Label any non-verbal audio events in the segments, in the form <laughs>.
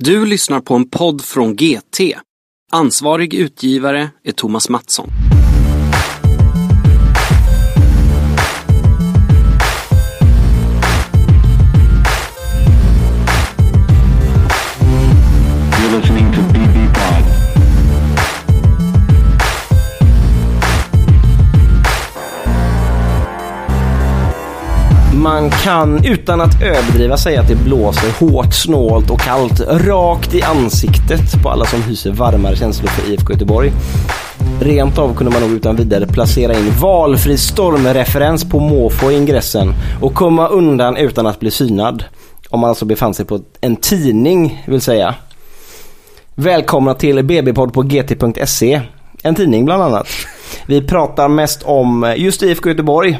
Du lyssnar på en podd från GT. Ansvarig utgivare är Thomas Mattsson. Man kan utan att överdriva säga att det blåser hårt, snålt och kallt rakt i ansiktet på alla som hyser varmare känslor för IFK Göteborg. Rent av kunde man nog utan vidare placera in valfri stormreferens på måfå i ingressen och komma undan utan att bli synad. Om man alltså befann sig på en tidning vill säga. Välkomna till BB-podd på gt.se. En tidning bland annat. Vi pratar mest om just IFK Göteborg.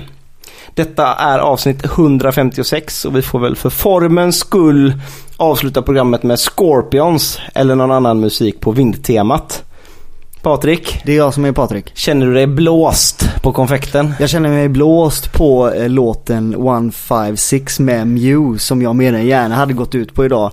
Detta är avsnitt 156 och vi får väl för formens skull avsluta programmet med Scorpions eller någon annan musik på vindtemat. Patrik, Det är jag som är Patrik. känner du dig blåst på konfekten? Jag känner mig blåst på eh, låten 156 med Mew som jag mer än gärna hade gått ut på idag.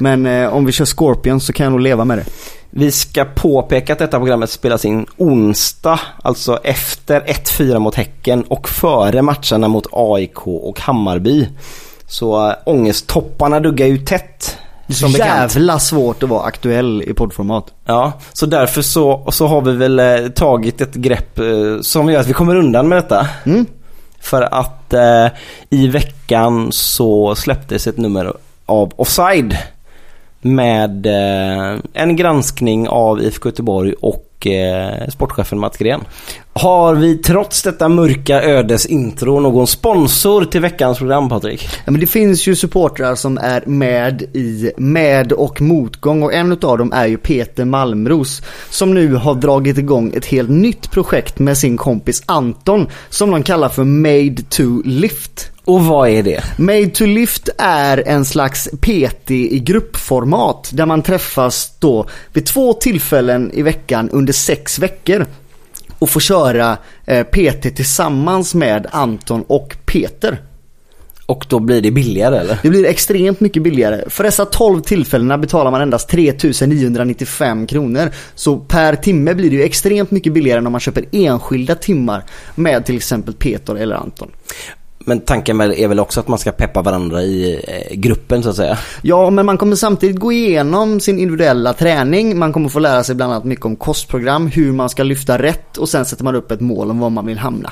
Men eh, om vi kör Scorpion så kan jag nog leva med det. Vi ska påpeka att detta programmet spelas in onsdag, alltså efter 1-4 mot Häcken och före matcherna mot AIK och Hammarby. Så äh, ångesttopparna duggar ju tätt. Det är så jävla svårt att vara aktuell i poddformat. Ja, så därför så, så har vi väl eh, tagit ett grepp eh, som gör att vi kommer undan med detta. Mm. För att eh, i veckan så släpptes ett nummer av Offside med eh, en granskning av IFK Göteborg och eh, sportchefen Mats Gren. Har vi trots detta mörka ödes intro någon sponsor till veckans program Patrik? Ja, men det finns ju supportrar som är med i med och motgång och en utav dem är ju Peter Malmros som nu har dragit igång ett helt nytt projekt med sin kompis Anton som de kallar för Made to Lift. Och vad är det? Made to Lift är en slags PT i gruppformat där man träffas då vid två tillfällen i veckan under sex veckor och får köra eh, PT tillsammans med Anton och Peter. Och då blir det billigare eller? Det blir extremt mycket billigare. För dessa 12 tillfällena betalar man endast 3995 kronor. Så per timme blir det ju extremt mycket billigare än om man köper enskilda timmar med till exempel Peter eller Anton. Men tanken är väl också att man ska peppa varandra i eh, gruppen så att säga. Ja, men man kommer samtidigt gå igenom sin individuella träning. Man kommer få lära sig bland annat mycket om kostprogram, hur man ska lyfta rätt och sen sätter man upp ett mål om var man vill hamna.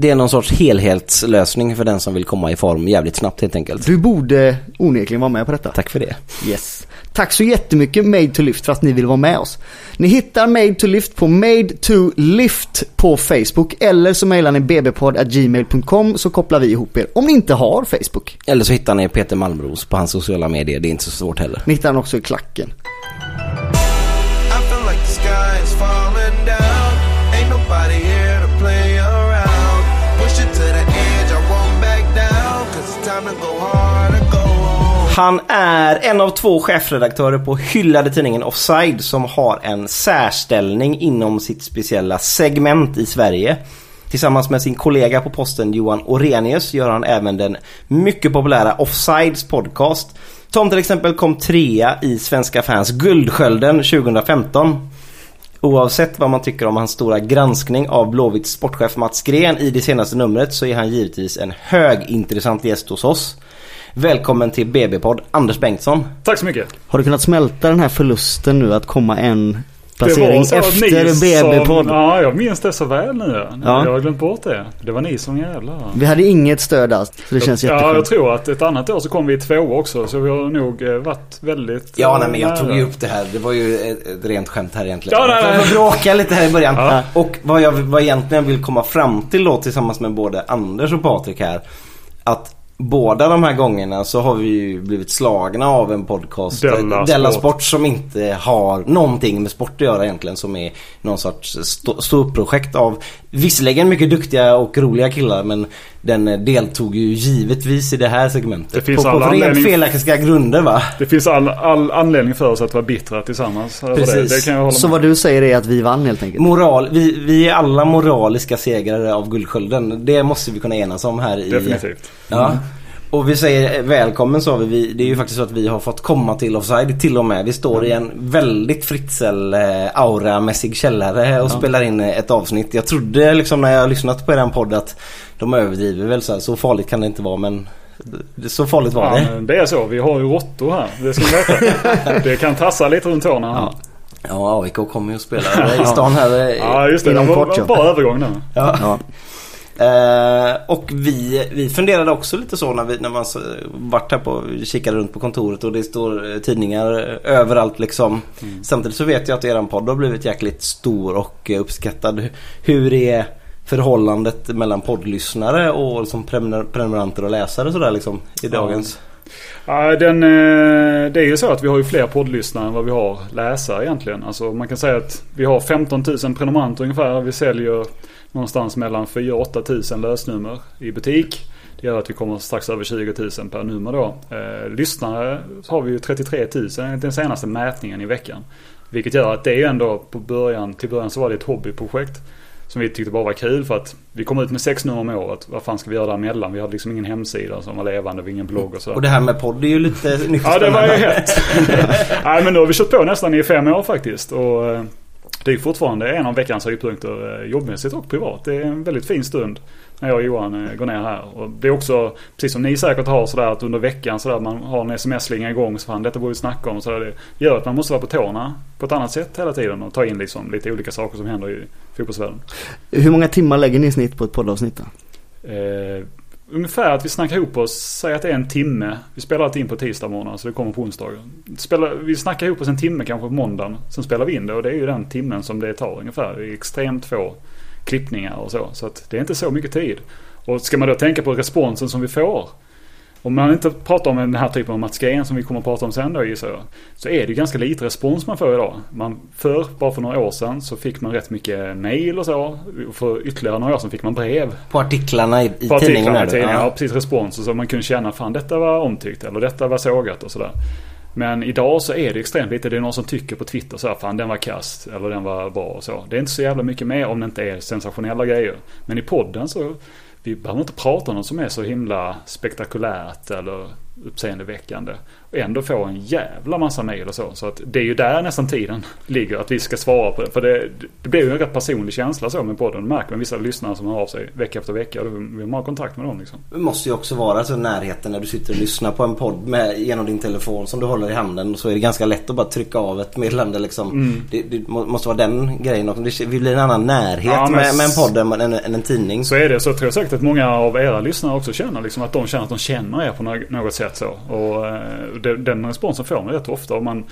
Det är någon sorts helhetslösning för den som vill komma i form jävligt snabbt helt enkelt. Du borde onekligen vara med på detta. Tack för det. Yes. Tack så jättemycket Made to Lift för att ni vill vara med oss. Ni hittar Made to Lift på Made to Lift på Facebook eller så mejlar ni bbpodd.gmail.com så kopplar vi ihop er om ni inte har Facebook. Eller så hittar ni Peter Malmros på hans sociala medier. Det är inte så svårt heller. Ni hittar den också i klacken. Han är en av två chefredaktörer på hyllade tidningen Offside som har en särställning inom sitt speciella segment i Sverige. Tillsammans med sin kollega på posten Johan Orenius gör han även den mycket populära Offsides podcast. Som till exempel kom trea i Svenska fans Guldskölden 2015. Oavsett vad man tycker om hans stora granskning av Blåvitts sportchef Mats Gren i det senaste numret så är han givetvis en högintressant gäst hos oss. Välkommen till BB-podd Anders Bengtsson. Tack så mycket. Har du kunnat smälta den här förlusten nu att komma en Det var placering så efter BB-podd? Ja, jag minns det så väl nu. Ja. Ja. Jag har glömt bort det. Det var ni som jävlar. Vi hade inget stöd alls, så det känns Ja, jag jätteskönt. tror att ett annat år så kom vi två också. Så vi har nog eh, varit väldigt Ja, eh, nej, men jag nära. tog ju upp det här. Det var ju ett, rent skämt här egentligen. Ja, nej, nej. Jag bråka lite här i början. Ja. Och vad jag vad jag egentligen vill komma fram till då tillsammans med både Anders och Patrik här. Att båda de här gångerna så har vi ju blivit slagna av en podcast. Della Della Sport. Sport som inte har någonting med sport att göra egentligen. Som är någon sorts stå- ståuppprojekt av visserligen mycket duktiga och roliga killar men den eh, deltog ju givetvis i det här segmentet. Det finns på, alla på rent felaktiga grunder va? Det finns all, all anledning för oss att vara bittra tillsammans. Det. Precis. det kan jag hålla Så med vad du säger är att vi vann helt enkelt? Moral, vi, vi är alla moraliska segrare av Guldskölden. Det måste vi kunna enas om här i... Definitivt. Ja. Och vi säger välkommen sa vi. vi. Det är ju faktiskt så att vi har fått komma till offside till och med. Vi står i en väldigt Fritzl auramässig källare och spelar in ett avsnitt. Jag trodde liksom när jag lyssnat på er podd att de överdriver väl så här. Så farligt kan det inte vara men det- så farligt var Ja, det. men det är så. Vi har ju råttor här. Det ska ni veta. <laughs> det kan tassa lite runt tårna. Ja. Ja, Ja, AIK kommer ju att spela <laughs> i stan här. eh, ja just det. Det Inom var kort, ja. en bra övergång nu. Ja. Eh, och vi, vi funderade också lite så när, vi, när man vart här på, kikade runt på kontoret och det står eh, tidningar eh, överallt liksom. Samtidigt så vet jag att eran podd har blivit jäkligt stor och uppskattad. Hur är förhållandet mellan poddlyssnare och liksom prenumer- prenumeranter och läsare sådär liksom i dagens? Ja, den, det är ju så att vi har ju fler poddlyssnare än vad vi har läsare egentligen. Alltså man kan säga att vi har 15 000 prenumeranter ungefär. Vi säljer någonstans mellan 4 och 8 000 lösnummer i butik. Det gör att vi kommer strax över 20 000 per nummer då. Eh, lyssnare har vi ju 33 000 enligt den senaste mätningen i veckan. Vilket gör att det är ju ändå på början, till början så var det ett hobbyprojekt. Som vi tyckte bara var kul för att vi kom ut med sex nummer om året. Vad fan ska vi göra däremellan? Vi hade liksom ingen hemsida som var levande, vi ingen blogg och så. Och det här med podd är ju lite nytt Ja, det var ju hett. <laughs> Nej, men nu har vi kört på nästan i fem år faktiskt. Och eh, det är fortfarande en av veckans höjdpunkter eh, jobbmässigt och privat. Det är en väldigt fin stund när jag och Johan eh, går ner här. Och det är också, precis som ni säkert har sådär att under veckan sådär man har en sms-slinga igång så fan detta borde vi snacka om. Så det gör att man måste vara på tårna på ett annat sätt hela tiden och ta in liksom lite olika saker som händer i fotbollsvärlden. Hur många timmar lägger ni i snitt på ett poddavsnitt då? Eh, ungefär att vi snackar ihop oss, säg att det är en timme. Vi spelar alltid in på tisdag morgon, så det kommer på onsdag. Spelar, vi snackar ihop oss en timme kanske på måndagen. Sen spelar vi in det och det är ju den timmen som det tar ungefär. Det är extremt få klippningar och så. Så att det är inte så mycket tid. Och ska man då tänka på responsen som vi får. Om man inte pratar om den här typen av Mats Green som vi kommer att prata om sen då gissar jag. Så är det ganska lite respons man får idag. Man, förr, bara för några år sedan, så fick man rätt mycket mail och så. För ytterligare några år sedan fick man brev. På artiklarna i, i På artiklarna tidningen, ja. Ja. precis responser så man kunde känna fan detta var omtyckt eller detta var sågat och sådär. Men idag så är det extremt lite. Det är någon som tycker på Twitter så här, fan den var kast eller den var bra och så. Det är inte så jävla mycket mer om det inte är sensationella grejer. Men i podden så, vi behöver inte prata om något som är så himla spektakulärt eller uppseendeväckande. Och ändå få en jävla massa mejl och så. Så att det är ju där nästan tiden <laughs> ligger. Att vi ska svara på det. För det, det blir ju en rätt personlig känsla så med podden. Det märker man vissa lyssnare som hör av sig vecka efter vecka. Då vill man ha kontakt med dem liksom. Det måste ju också vara så närheten när du sitter och lyssnar på en podd med, genom din telefon som du håller i handen. Så är det ganska lätt att bara trycka av ett meddelande liksom. Mm. Det, det må- måste vara den grejen också. Det blir en annan närhet Ja, med, med en podd än, än, än en tidning. Så är det. Så tror jag säkert att många av era lyssnare också känner liksom att de känner att de känner er på nå- något sätt så. Och eh, den, den responsen får man rätt ofta. Och man,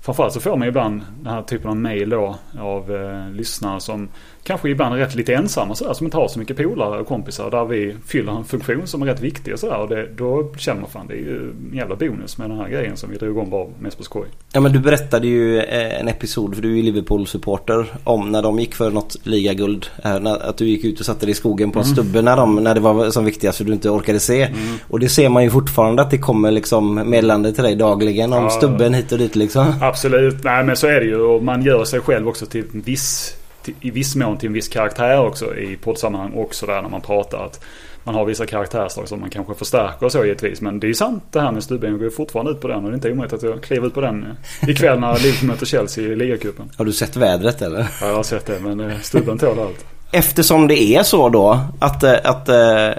framförallt så får man ibland den här typen av mail då av eh, lyssnare som kanske ibland rätt lite ensamma sådär. Som inte har så mycket polare och kompisar. Där vi fyller en funktion som är rätt viktig och sådär. Och det, då känner man fan det är ju en jävla bonus med den här grejen som vi drog igång bara mest på skoj. Ja men du berättade ju eh, en episod, för du är ju Liverpool-supporter, om när de gick för något ligaguld. Eh, att du gick ut och satte dig i skogen på en stubbe när, de, när det var som viktigast för du inte orkade se. Och det ser man ju fortfarande att det kommer liksom meddelande till dig dagligen om Ja. stubben hit och dit liksom. Absolut, nej men så är det ju och man gör sig själv också till en viss, i viss mån till en viss karaktär också i poddsammanhang också där när man pratar att man har vissa karaktärsdrag som man kanske förstärker och så givetvis. Men det är ju sant det här med stubben. Jag går fortfarande ut på den och det är inte omöjligt att jag kliver ut på den ikväll när Liverpool möter Chelsea i ligacupen. Har du sett vädret eller? Ja, jag har sett det men eh, stubben tål allt. Eftersom det är så då att, eh, att eh,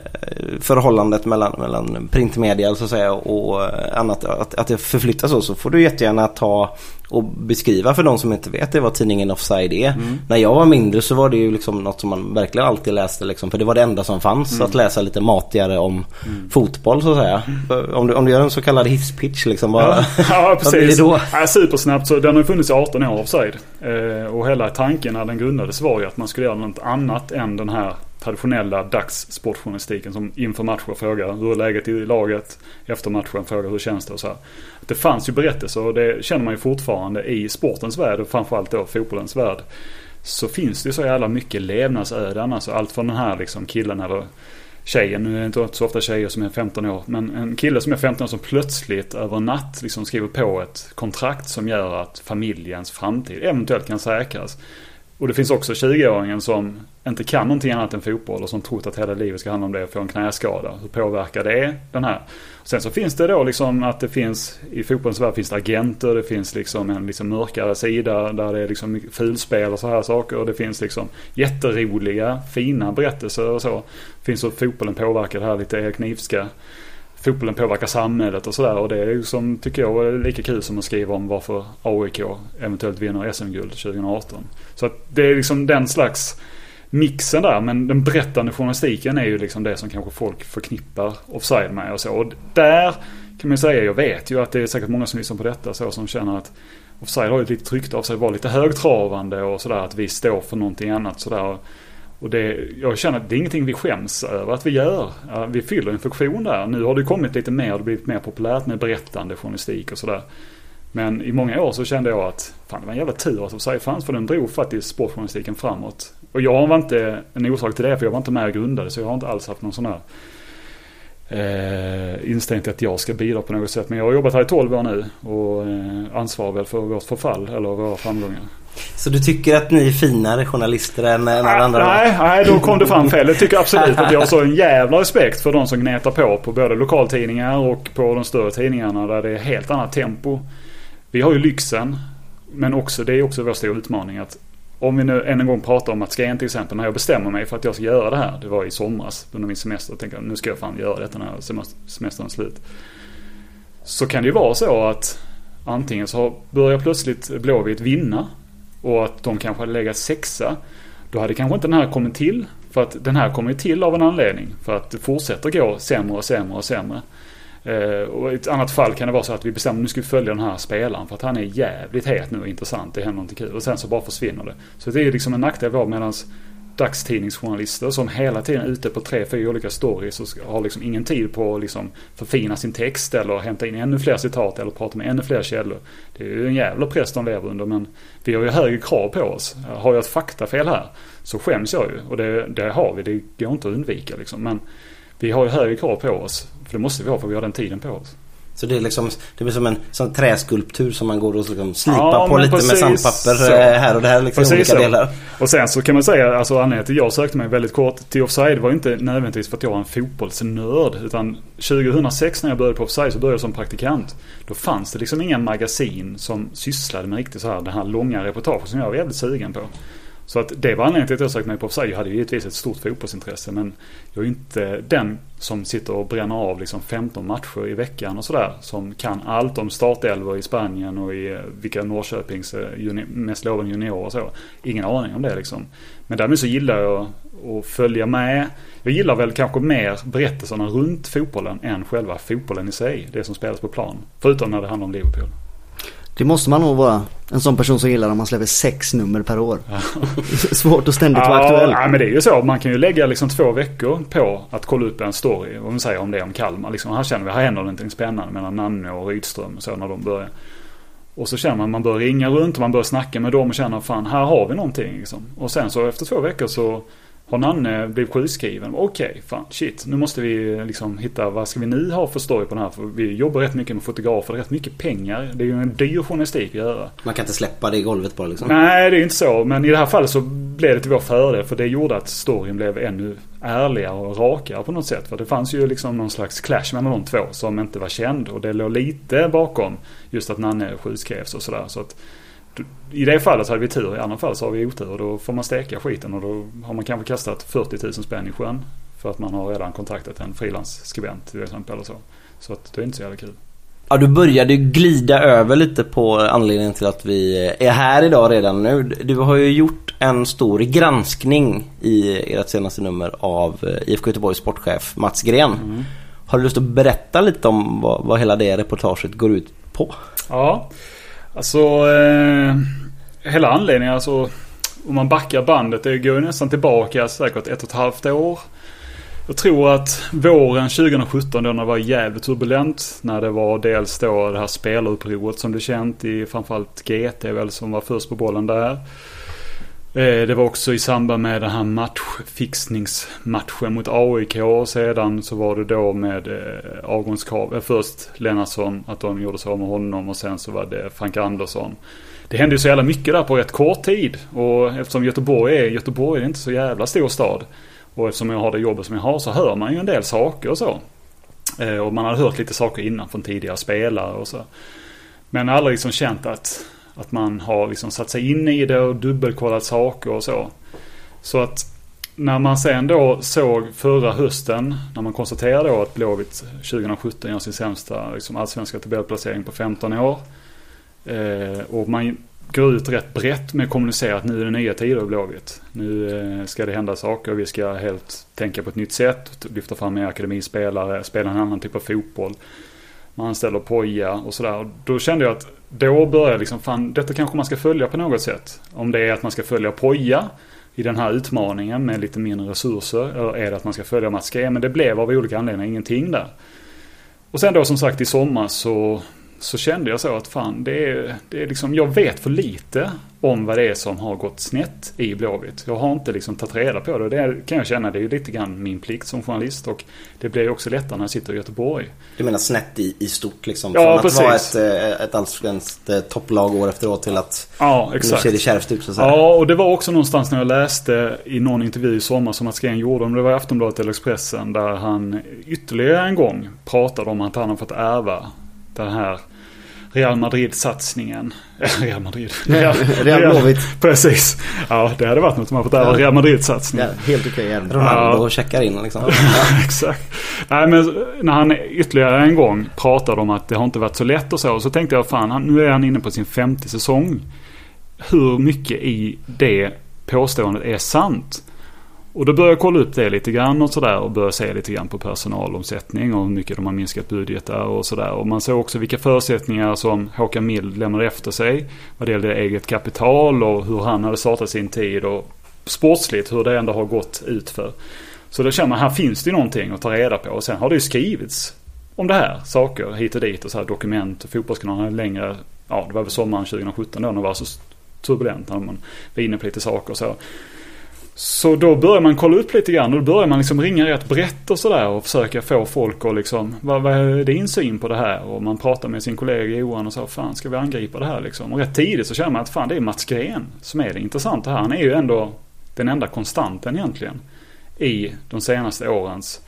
förhållandet mellan, mellan printmedia så att säga och annat att, att det förflyttas så så får du jättegärna ta och beskriva för de som inte vet det vad tidningen Offside är. När jag var mindre så var det ju liksom något som man verkligen alltid läste liksom för det var det enda som fanns att läsa lite matigare om fotboll så att säga. Om du, om du gör en så kallad hisspitch liksom vad, Ja, <laughs> ja vad blir precis. det då? Ja, supersnabbt. Så den har ju funnits i 18 år offside. Eh, och hela tanken när den grundades var ju att man skulle göra något annat än den här traditionella dagssportjournalistiken som inför matcher frågar hur är läget i laget. Efter matchen frågar hur känns det och så här. Det fanns ju berättelser och det känner man ju fortfarande i sportens värld och framförallt då fotbollens värld. Så finns det ju så jävla mycket levnadsöden. Alltså allt från den här liksom killen eller tjejen, nu är det inte så ofta tjejer som är 15 år, men en kille som är 15 år som plötsligt över en natt liksom skriver på ett kontrakt som gör att familjens framtid eventuellt kan säkras. Och det finns också 20-åringen som inte kan någonting annat än fotboll och som trott att hela livet ska handla om det och få en knäskada. Hur påverkar det den här? Sen så finns det då liksom att det finns, i fotbollens värld finns det agenter, det finns liksom en liksom mörkare sida där det är liksom fulspel och så här saker. Och det finns liksom jätteroliga, fina berättelser och så. Det finns hur fotbollen påverkar det här lite Erik Nivska fotbollen påverkar samhället och sådär. Och det är ju som, tycker jag, är lika kul som att skriva om varför AIK eventuellt vinner SM-guld 2018. Så att det är liksom den slags mixen där. Men den berättande journalistiken är ju liksom det som kanske folk förknippar offside med och så. Och där kan man säga, jag vet ju att det är säkert många som lyssnar på detta så som känner att offside har ju ett litet rykte av sig att vara lite högtravande och sådär. Att vi står för någonting annat sådär. Och det, jag känner att det är ingenting vi skäms över att vi gör. Vi fyller en funktion där. Nu har det kommit lite mer och blivit mer populärt med berättande journalistik och sådär. Men i många år så kände jag att fan det var en jävla tur att Offside fanns för den drog faktiskt sportjournalistiken framåt. Och jag var inte en orsak till det för jag var inte med och grundade så jag har inte alls haft någon sån här eh, inställning till att jag ska bidra på något sätt. Men jag har jobbat här i 12 år nu och eh, ansvarar väl för vårt förfall eller våra framgångar. Så du tycker att ni är finare journalister än, än alla andra? Nej, nej, då kom det fram fel. Jag tycker absolut att jag har så en jävla respekt för de som gnetar på på både lokaltidningar och på de större tidningarna där det är helt annat tempo. Vi har ju lyxen, men också, det är också vår stora utmaning att om vi nu än en gång pratar om att Skien till exempel, när jag bestämmer mig för att jag ska göra det här, det var i somras under min semester, och tänkte nu ska jag fan göra detta när semestern är slut. Så kan det ju vara så att antingen så börjar plötsligt Blåvitt vinna och att de kanske hade legat sexa. Då hade kanske inte den här kommit till. För att den här kommer ju till av en anledning. För att det fortsätter gå sämre och sämre och sämre. Eh, och i ett annat fall kan det vara så att vi bestämmer nu ska vi följa den här spelaren för att han är jävligt het nu och intressant. Det händer någonting kul. Och sen så bara försvinner det. Så det är liksom en nackdel vi har medan dagstidningsjournalister som hela tiden är ute på tre, fyra olika stories och har liksom ingen tid på att liksom förfina sin text eller hämta in ännu fler citat eller prata med ännu fler källor. Det är ju en jävla press de lever under men vi har ju högre krav på oss. Har jag ett faktafel här så skäms jag ju och det, det har vi. Det går inte att undvika liksom. Men vi har ju högre krav på oss. För det måste vi ha för vi har den tiden på oss. Så det är liksom det blir som en sån träskulptur som man går och liksom slipar Ja, på lite precis med sandpapper så. eh, här och där liksom Precis olika så. delar. Och sen så kan man säga, alltså anledningen till att jag sökte mig väldigt kort till Offside var inte nödvändigtvis för att jag var en fotbollsnörd. Utan 2006 när jag började på Offside så började jag som praktikant. Då fanns det liksom inga magasin som sysslade med riktigt så här, den här långa reportagen som jag var jävligt sugen på. Så att det var anledningen till att jag sökte mig på Offside. Jag hade ju givetvis ett stort fotbollsintresse men jag är ju inte den som sitter och bränner av liksom 15 matcher i veckan och sådär. Som kan allt om startelvor i Spanien och i eh, vilka Norrköpings eh, juni- mest lovande juniorer och så. Ingen aning om det liksom. Men därmed så gillar jag att följa med. Jag gillar väl kanske mer berättelserna runt fotbollen än själva fotbollen i sig. Det som spelas på plan. Förutom när det handlar om Liverpool. Det måste man nog vara. En sån person som gillar om man släpper sex nummer per år. <laughs> Svårt att ständigt vara aktuell. Ja, men det är ju så. Man kan ju lägga liksom två veckor på att kolla upp en story. Om vi säger om det är om Kalmar. Liksom, här känner vi, här händer någonting spännande mellan Nanne och Rydström och så när de börjar. Och så känner man, man börjar ringa runt och man börjar snacka med dem och känner fan här har vi någonting liksom. Och sen så efter två veckor så har Nanne blivit sjukskriven. Okej, fan shit. Nu måste vi liksom hitta, vad ska vi nu ha för story på den här? För vi jobbar rätt mycket med fotografer, rätt mycket pengar. Det är ju en dyr journalistik att göra. Man kan inte släppa det i golvet bara liksom. Nej, det är ju inte så. Men i det här fallet så blev det till vår fördel. För det gjorde att storyn blev ännu ärligare och rakare på något sätt. För det fanns ju liksom någon slags clash mellan de två som inte var känd. Och det låg lite bakom just att Nanne sjukskrevs och sådär. Så att i det fallet hade vi tur, i andra fall så har vi otur. Och då får man steka skiten och då har man kanske kastat 40 000 spänn i sjön. För att man har redan kontaktat en frilansskribent till exempel. Eller så. så att det är inte så jävla kul. Ja, du började glida över lite på anledningen till att vi är här idag redan nu. Du har ju gjort en stor granskning i ert senaste nummer av eh, IFK Göteborgs sportchef Mats Gren. Har du lust att berätta lite om vad, vad hela det reportaget går ut på? Ja, alltså eh, hela anledningen alltså om man backar bandet, det går ju nästan tillbaka säkert ett och ett halvt år. Jag tror att våren 2017 då när det var jävligt turbulent. När det var dels då det här spelarupproret som blev känt i framförallt GT väl som var först på bollen där. Eh, det var också i samband med den här matchfixningsmatchen mot AIK. Och sedan så var det då med eh, avgångskrav. Eh, först Lennartsson, att de gjorde sig av med honom. Och sen så var det Frank Andersson. Det hände ju så jävla mycket där på rätt kort tid. Och eftersom Göteborg är, Göteborg är inte så jävla stor stad. Och eftersom jag har det jobbet som jag har så hör man ju en del saker och så. Och man hade hört lite saker innan från tidigare spelare och så. Men aldrig liksom känt att, att man har liksom satt sig in i det och dubbelkollat saker och så. Så att när man sen då såg förra hösten, när man konstaterade då att Blåvitt 2017 gör sin sämsta liksom allsvenska tabellplacering på 15 år. Eh, och man går ut rätt brett med att kommunicera att nu är det nya tider i Blåvitt. Nu eh, ska det hända saker, vi ska helt tänka på ett nytt sätt, lyfta fram mer akademispelare, spela en annan typ av fotboll. Man anställer Poja och sådär. Då kände jag att då börjar liksom, fan detta kanske man ska följa på något sätt. Om det är att man ska följa Poja i den här utmaningen med lite mindre resurser. Eller är det att man ska följa Mats G? Men det blev av olika anledningar ingenting där. Och sen då som sagt i sommar så, så kände jag så att fan det är, det är liksom, jag vet för lite om vad det är som har gått snett i Blåvitt. Jag har inte liksom tagit reda på det. Det kan jag känna, det är ju lite grann min plikt som journalist och det blir ju också lättare när jag sitter i Göteborg. Du menar snett i, i stort liksom? Ja, Från att precis. vara ett, eh, ett allsvenskt eh, topplag år efter år till att Ja, nu exakt. ser det kärvt ut så att säga. Ja, och det var också någonstans när jag läste i någon intervju i sommar som Mats Green gjorde, om det var i Aftonbladet eller Expressen, där han ytterligare en gång pratade om att han har fått ärva den här Real Madrid-satsningen. <laughs> Real Madrid. <laughs> Real Blåvitt. Precis. Ja, det hade varit något om man fått ärva Real Madrid-satsningen. Ja, helt okej okay, Ronaldo Ja. checkar in liksom. <laughs> Exakt. Nej men när han ytterligare en gång pratade om att det har inte varit så lätt och så. Så tänkte jag fan nu är han inne på sin femte säsong. Hur mycket i det påståendet är sant? Och då började jag kolla upp det lite grann och sådär och började se lite grann på personalomsättning och hur mycket de har minskat budgetar och sådär. Och man såg också vilka förutsättningar som Håkan Mild lämnade efter sig vad det gällde eget kapital och hur han hade startat sin tid och sportsligt hur det ändå har gått ut för. Så då känner man här finns det ju någonting att ta reda på och sen har det ju skrivits om det här, saker hit och dit och så här dokument och fotbollskanalen längre, ja det var väl sommaren 2017 då när det var så turbulent när man var inne på lite saker och så. Så då börjar man kolla upp lite grann och då börjar man liksom ringa rätt brett och sådär och försöka få folk att liksom, vad, vad är din syn på det här? Och man pratar med sin kollega Johan och så, fan ska vi angripa det här liksom? Och rätt tidigt så känner man att fan det är Mats Gren som är det intressanta här. Han är ju ändå den enda konstanten egentligen i de senaste årens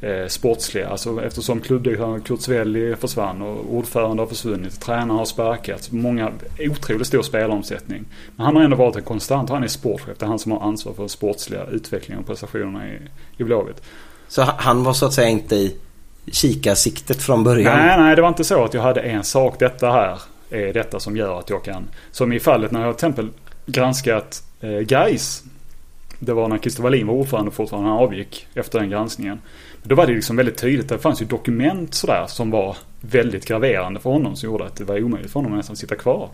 eh, sportsliga. Alltså eftersom klubbdirektören Kurt Svelli försvann och ordförande har försvunnit. Tränare har sparkats. Många, otroligt stor spelaromsättning. Men han har ändå varit en konstant. Han är sportchef. Det är han som har ansvar för den sportsliga utvecklingen och prestationerna i, i Blåvitt. Så han- var så att säga inte i kikarsiktet från början. Nej, nej, det var inte så att jag hade en sak. Detta här är detta som gör att jag kan. Som i fallet när jag till exempel granskat eh, Gais. Det var när Christer Wallin var ordförande fortfarande. Han avgick efter den granskningen. Då var det liksom väldigt tydligt. Det fanns ju dokument sådär som var väldigt graverande för honom. Som gjorde att det var omöjligt för honom att nästan sitta kvar.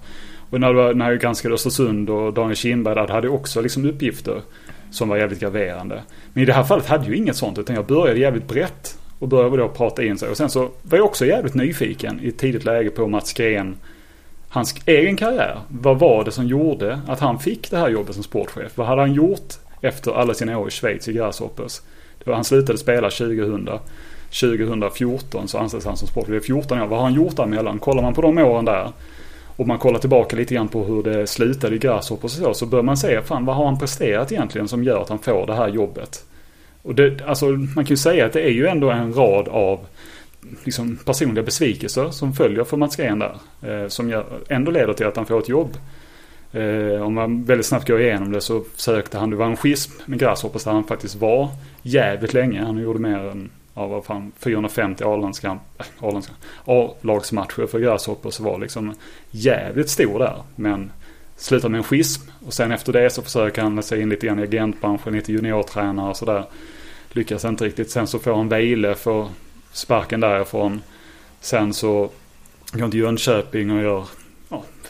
Och när, var, när jag granskade Östersund och Daniel Kindberg där, hade jag också liksom uppgifter som var jävligt graverande. Men i det här fallet hade jag inget sånt utan jag började jävligt brett och började då prata in sig. Och sen så var jag också jävligt nyfiken i ett tidigt läge på Mats Gren, hans egen karriär. Vad var det som gjorde att han fick det här jobbet som sportchef? Vad hade han gjort efter alla sina år i Schweiz i Grasshoppers? Han slutade spela 2000. 2014 så anses han som sportchef. Det är 14 år. Vad har han gjort däremellan? Kollar man på de åren där och man kollar tillbaka lite grann på hur det slutade i Grasshoppers och så, så bör man se, fan vad har han presterat egentligen som gör att han får det här jobbet? Och det, alltså, man kan ju säga att det är ju ändå en rad av liksom, personliga besvikelser som följer för Mats Green där. Eh, som gör, ändå leder till att han får ett jobb. Eh, om man väldigt snabbt går igenom det så sökte han, det var en schism med Grasshoppers där han faktiskt var jävligt länge. Han gjorde mer än ja, vad fan, 450 eh, A-lagsmatcher för Grasshoppers var liksom jävligt stor där. Men slutar med en schism och sen efter det så försöker han sig in lite grann i agentbranschen, lite juniortränare och sådär. Lyckas inte riktigt. Sen så får han Vejle för sparken därifrån. Sen så går han till Jönköping och gör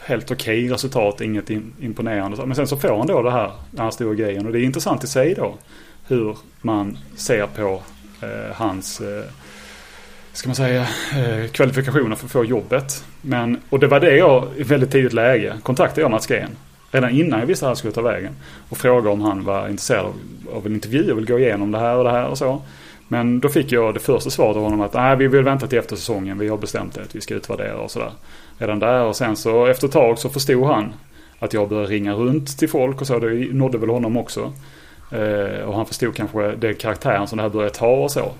helt okej resultat, inget in, imponerande. Men sen så får han då det här, den här stora grejen och det är intressant i sig då. Hur man ser på eh, hans eh, ska man säga, eh, kvalifikationer för att få jobbet. Men, och det var det jag i väldigt tidigt läge kontaktade jag Mats Green. Redan innan jag visste att han skulle ta vägen. Och frågade om han var intresserad av, av en intervju och vill gå igenom det här och det här och så. Men då fick jag det första svaret av honom att nej vi vill vänta till efter säsongen. Vi har bestämt det att vi ska utvärdera och sådär. Redan där och sen så efter ett tag så förstod han att jag började ringa runt till folk och så. Det nådde väl honom också. Eh, och han förstod kanske det karaktären som det här började ta och så.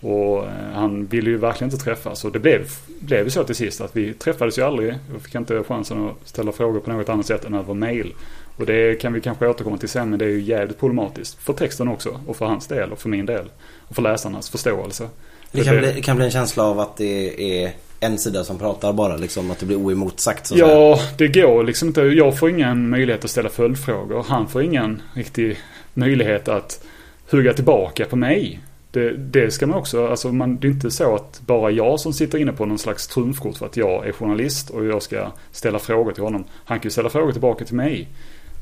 Och eh, han ville ju verkligen inte träffas. Och det blev, blev ju så till sist att vi träffades ju aldrig. Jag fick inte chansen att ställa frågor på något annat sätt än över mail. Och det kan vi kanske återkomma till sen men det är ju jävligt problematiskt. För texten också och för hans del och för min del. Och för läsarnas förståelse. Det kan, bli, det kan bli en känsla av att det är en sida som pratar bara liksom. Att det blir oemotsagt så. Ja, det går liksom inte. Jag får ingen möjlighet att ställa följdfrågor. Han får ingen riktig möjlighet att hugga tillbaka på mig. Det, det ska man också, alltså man, det är inte så att bara jag som sitter inne på någon slags trumfkort för att jag är journalist och jag ska ställa frågor till honom. Han kan ju ställa frågor tillbaka till mig.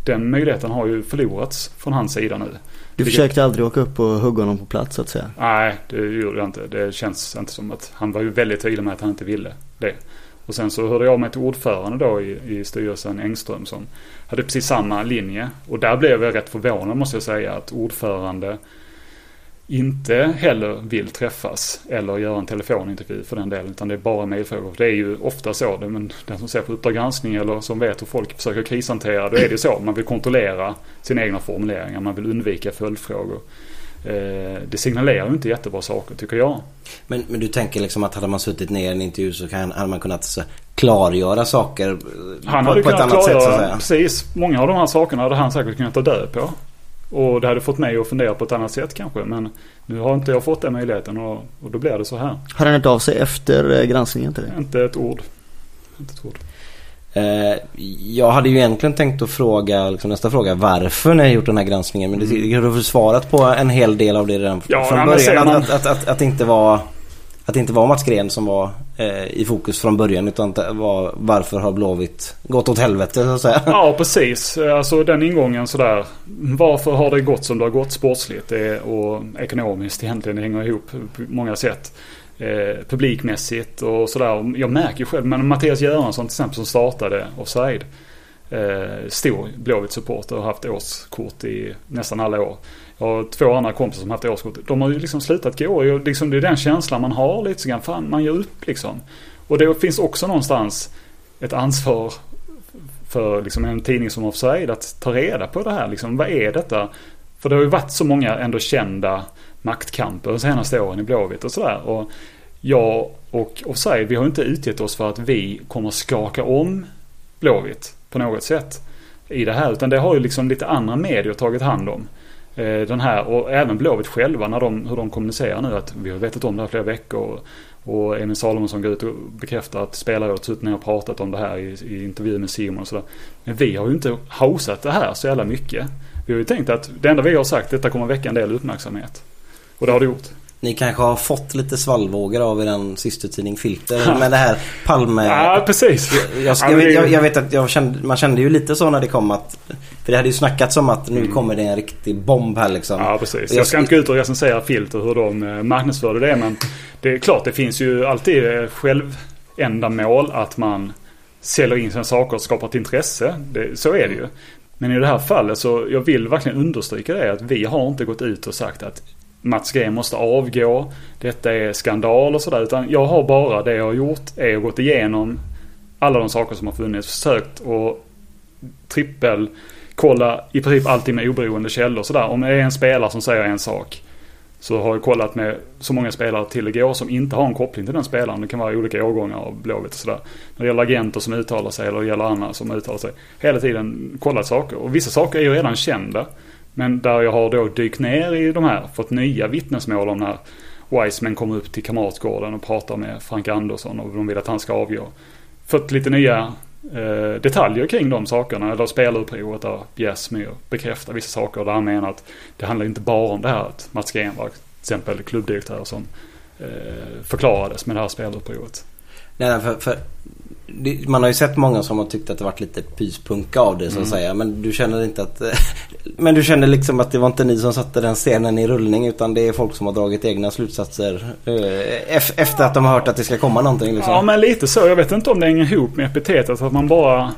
Den möjligheten har ju förlorats från hans sida nu. Du försökte aldrig åka upp och hugga honom på plats så att säga. Nej, det gjorde jag inte. Det känns inte som att han var ju väldigt tydlig med att han inte ville det. Och sen så hörde jag mig till ordförande då i, i styrelsen Engström som hade precis samma linje. Och där blev jag rätt förvånad måste jag säga att ordförande inte heller vill träffas eller göra en telefonintervju för den delen. Utan det är bara mejlfrågor. Det är ju ofta så. Det, men den som ser på Uppdrag granskning eller som vet hur folk försöker krishantera. Då är det ju så. Man vill kontrollera sina egna formuleringar. Man vill undvika följdfrågor. Eh, det signalerar ju inte jättebra saker tycker jag. Men, men du tänker liksom att hade man suttit ner i en intervju så kan, hade man kunnat så, klargöra saker eh, Han på, hade på ett annat sätt så att säga. precis. Många av de här sakerna hade han säkert kunnat ta död på. Och det hade fått mig att fundera på ett annat sätt kanske. Men nu har inte jag fått den möjligheten och, och då blir det så här. Har han hört av sig efter eh, granskningen till dig? Inte ett ord. Inte ett ord. Eh, jag hade ju egentligen tänkt att fråga, liksom nästa fråga, varför ni har gjort den här granskningen. Men det du har svarat på en hel del av det redan Mm. Ja, från början. man- Att, att, att, att, inte var, att det inte var Mats Gren som var Eh, i fokus från början. Utan var varför har Blåvitt gått åt helvete så att säga. Ja, precis. Alltså den ingången sådär. Varför har det gått som det har gått sportsligt och ekonomiskt egentligen? Det hänger ihop på många sätt. Eh, publikmässigt och sådär. Jag märker ju själv, men Mattias Göransson till exempel som startade Offside. Eh, stor Blåvitt-supporter och haft årskort i nästan alla år. Jag har två andra kompisar som haft årskort. De har ju liksom slutat gå. Och Liksom det är den känslan man har lite grann. Fan, man ger upp liksom. Och det finns också någonstans ett ansvar för liksom en tidning som Offside att ta reda på det här. Liksom, vad är detta? För det har ju varit så många ändå kända maktkamper de senaste åren i Blåvitt och sådär. Och jag och Offside, vi har ju inte utgett oss för att vi kommer skaka om Blåvitt på något sätt i det här. Utan det har ju liksom lite andra medier tagit hand om. Eh, den här och även Blåvitt själva när de, hur de kommunicerar nu att vi har vetat om det här flera veckor. Och, och Emil Salomonsson går ut och bekräftar att spelare har suttit ner och pratat om det här i, i intervjuer med Simon och sådär. Men vi har ju inte hausat det här så jävla mycket. Vi har ju tänkt att det enda vi har sagt detta kommer väcka en del uppmärksamhet. Och det har det gjort. Ni kanske har fått lite svallvågor av er systertidning Filter med det här Palme... Ja, precis. Jag, jag, jag, jag, vet att jag kände, man kände ju lite så när det kom att För det hade ju snackats om att nu kommer det en riktig bomb här liksom. Mm. Ja, precis. Jag ska inte gå ut och recensera Filter hur de eh, marknadsförde det. Men det är klart, det finns ju alltid eh, självändamål att man säljer in sina saker och skapar ett intresse. Det, så är det ju. Men i det här fallet så jag vill verkligen understryka det att vi har inte gått ut och sagt att Mats Green måste avgå. Detta är skandal och sådär. Utan jag har bara det jag har gjort är att gått igenom alla de saker som har funnits. Försökt att trippel kolla i princip alltid med oberoende källor sådär. Om det är en spelare som säger en sak så har jag kollat med så många spelare till igår som inte har en koppling till den spelaren. Det kan vara olika årgångar av Blåvitt och sådär. När det gäller agenter som uttalar sig eller det gäller andra som uttalar sig. Hela tiden kollat saker. Och vissa saker är ju redan kända. Men där jag har då dykt ner i de här, fått nya vittnesmål om när Wiseman kommer upp till Kamratgården och pratar med Frank Andersson och de vill att han ska avgå. Fått lite nya eh, detaljer kring de sakerna. Eller spelarupproret där Bjärs med och bekräftar vissa saker. Där han menar att det handlar inte bara om det här att Mats Green var till exempel klubbdirektör som eh, förklarades med det här spelarupproret. Nej, för, för det, man har ju sett många som har tyckt att det varit lite pyspunka av det så att Mm. säga. Men du känner inte att... <laughs> men du känner liksom att det var inte ni som satte den scenen i rullning utan det är folk som har dragit egna slutsatser eh, ef- efter att de har hört att det ska komma någonting liksom. Ja men lite så. Jag vet inte om det hänger ihop med epitetet att man bara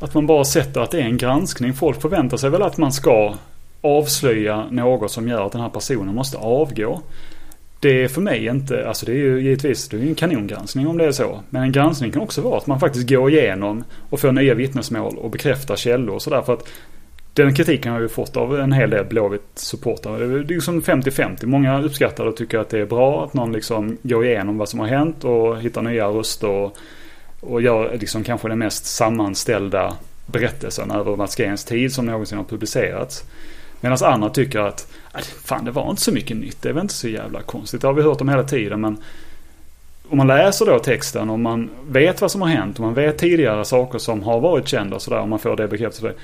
att man bara sätter att det är en granskning. Folk förväntar sig väl att man ska avslöja något som gör att den här personen måste avgå. Det är för mig inte, alltså det är ju givetvis det är ju en kanongranskning om det är så. Men en granskning kan också vara att man faktiskt går igenom och får nya vittnesmål och bekräftar källor och sådär. För att den kritiken har vi fått av en hel del Blåvitt-supportrar. Det är ju 50-50. Många uppskattar och tycker att det är bra att någon liksom går igenom vad som har hänt och hittar nya röster och, och gör liksom kanske den mest sammanställda berättelsen över Mats Greens tid som någonsin har publicerats. Medan andra tycker att fan det var inte så mycket nytt. Det är väl inte så jävla konstigt. Det har vi hört om hela tiden men om man läser då texten och man vet vad som har hänt och man vet tidigare saker som har varit kända och sådär Om man får det bekräftat.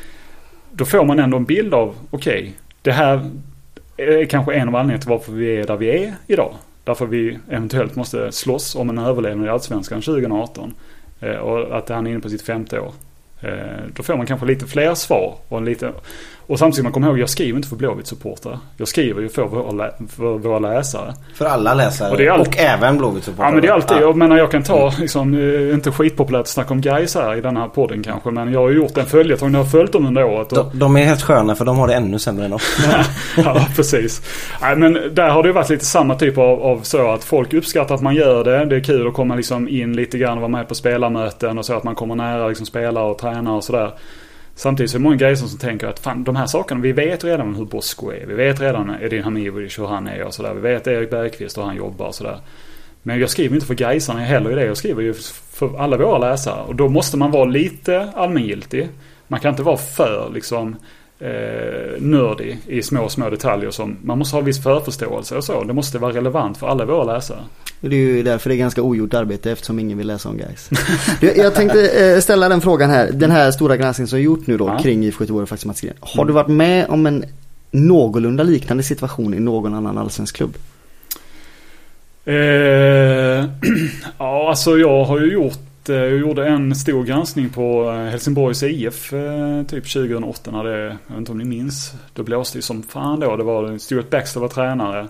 Då får man ändå en bild av, okej, det här är kanske en av anledningarna till varför vi är där vi är idag. Därför vi eventuellt måste slåss om en överlevnad i Allsvenskan 2018. Eh, och att han är inne på sitt femte år. Eh, då får man kanske lite fler svar och en lite och samtidigt man komma ihåg, jag skriver inte för Blåvitt-supportrar. Jag skriver ju för våra, lä- för våra läsare. För alla läsare. Och Och, det är allt- även Blåvitt-supportrar. Ja men det är alltid, Ja. jag menar jag kan ta liksom, eh, inte skitpopulärt att snacka om guys här i den här podden kanske. Men jag har ju gjort en följetong, jag har följt dem under året. Och, De, de är helt sköna för de har det ännu sämre än oss. <laughs> ja precis. Nej men där har det varit lite samma typ av, av så att folk uppskattar att man gör det. Det är kul att komma liksom in lite grann och vara med på spelarmöten och så att man kommer nära liksom spelare och tränare och sådär. Samtidigt så är det många grejer som tänker att fan de här sakerna, vi vet redan hur Bosko är. Vi vet redan Edin Hamidovic hur han är och sådär. Vi vet Erik Bergqvist och hur han jobbar och sådär. Men jag skriver inte för Gaisarna heller i det. Jag skriver ju för alla våra läsare. Och då måste man vara lite allmängiltig. Man kan inte vara för liksom eh, nördig i små, små detaljer som man måste ha viss förförståelse och så. Det måste vara relevant för alla våra läsare. Det är ju därför det är ganska ogjort arbete eftersom ingen vill läsa om guys. <laughs> Jag tänkte eh, ställa den frågan här. Den här stora granskningen som gjort nu då Ja. kring IFK Göteborg och faktiskt Mats Green. Har du varit med om en någorlunda liknande situation i någon annan allsvensk klubb? Eh, <clears throat> ja, alltså jag har ju gjort, eh, jag gjorde en stor granskning på eh, Helsingborgs IF eh, typ 2008 när det, jag vet inte om ni minns, det blåste ju som fan då. Det var Stuart Baxter var tränare,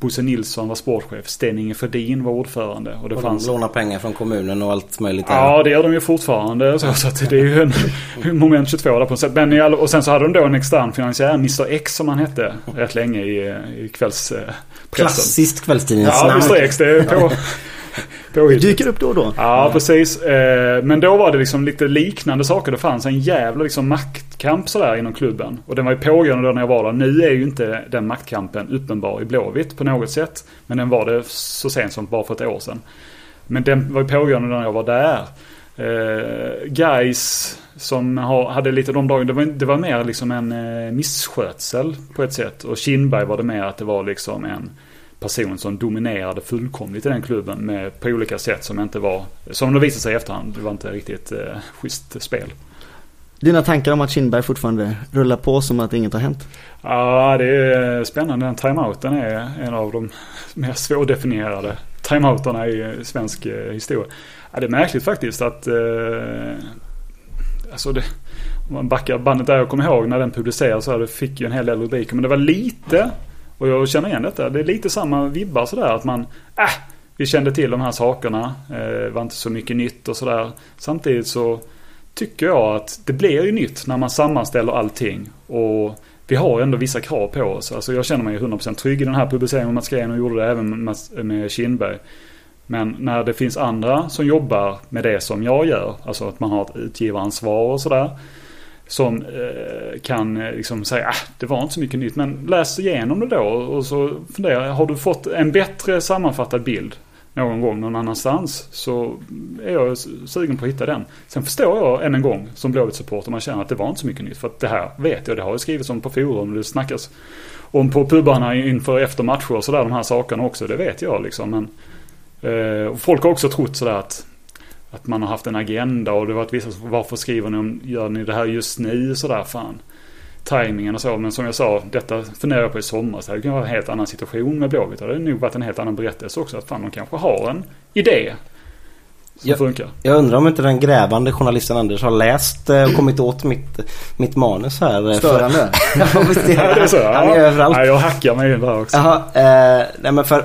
Bosse Nilsson var sportchef, Sten-Inge Fredin var ordförande. Och det Och fanns de lånar pengar från kommunen och allt möjligt. där. Ja, det gör de ju fortfarande. Så, så att det är ju en <laughs> moment 22 där på något sätt. Men och sen så hade de då en extern finansiär, Mr X som han hette, rätt länge i, i kvällspressen. Klassiskt Ja, kvällstidningsnamn. Mr X, det är på, <laughs> påhittigt. Dyker upp då och då. Ja, precis. Eh, Men då var det liksom lite liknande saker. Det fanns en jävla liksom maktkamp sådär inom klubben. Och den var ju pågående då när jag var där. Nu är ju inte den maktkampen uppenbar i Blåvitt på något sätt. Men den var det så sent som bara för ett år sedan. Men den var ju pågående när jag var där. Eh, guys som har, hade lite de dagarna, det var, det var mer liksom en eh, misskötsel på ett sätt. Och Kindberg var det mer att det var liksom en person som dominerade fullkomligt i den klubben med, på olika sätt som inte var, som det visade sig i efterhand, det var inte riktigt eh, schysst spel. Dina tankar om att Kindberg fortfarande rullar på som att inget har hänt? Ja, det är spännande. Den timeouten är en av de mer svårdefinierade timeouterna i svensk eh, historia. Ja, det är märkligt faktiskt att eh, alltså det, om man backar bandet där jag kommer ihåg när den publicerades så här, det fick ju en hel del rubriker. Men det var lite, och jag känner igen detta, det är lite samma vibbar sådär att man, äh, vi kände till de här sakerna, Det var inte så mycket nytt och sådär. Samtidigt så tycker jag att det blir ju nytt när man sammanställer allting. Och vi har ändå vissa krav på oss. Alltså jag känner mig 100% trygg i den här publiceringen med Mats Green och gjorde det även med, Kinberg. med Kindberg. Men när det finns andra som jobbar med det som jag gör, alltså att man har ett utgivaransvar och sådär. Som eh, kan eh, liksom säga att det var inte så mycket nytt. Men läs igenom det då och så fundera, har du fått en bättre sammanfattad bild någon gång någon annanstans så är jag sugen på att hitta den. Sen förstår jag än en gång som Blåvitt-supporter man känner att det var inte så mycket nytt. För att det här vet jag, det har ju skrivits om på forum, det snackas om på pubarna inför efter matcher och sådär de här sakerna också. Det vet jag liksom. Men, eh, och folk har också trott sådär att att man har haft en agenda och det har varit vissa som varför skriver ni om, gör ni det här just nu sådär fan. Timingen och så, men som jag sa, detta funderar jag på i somras. Det hade kunnat vara en helt annan situation med Blåvitt. Det hade nog varit en helt annan berättelse också. Att fan, de kanske har en idé som Ja. funkar. Jag undrar om inte den grävande journalisten Anders har läst eh, och kommit åt mitt, mitt manus här. eh, för- Störande. <laughs> ja, visst är Ja, <laughs> det är så. Han är Ja. överallt. Ja, jag hackar mig in där också. Jaha, eh, nej men för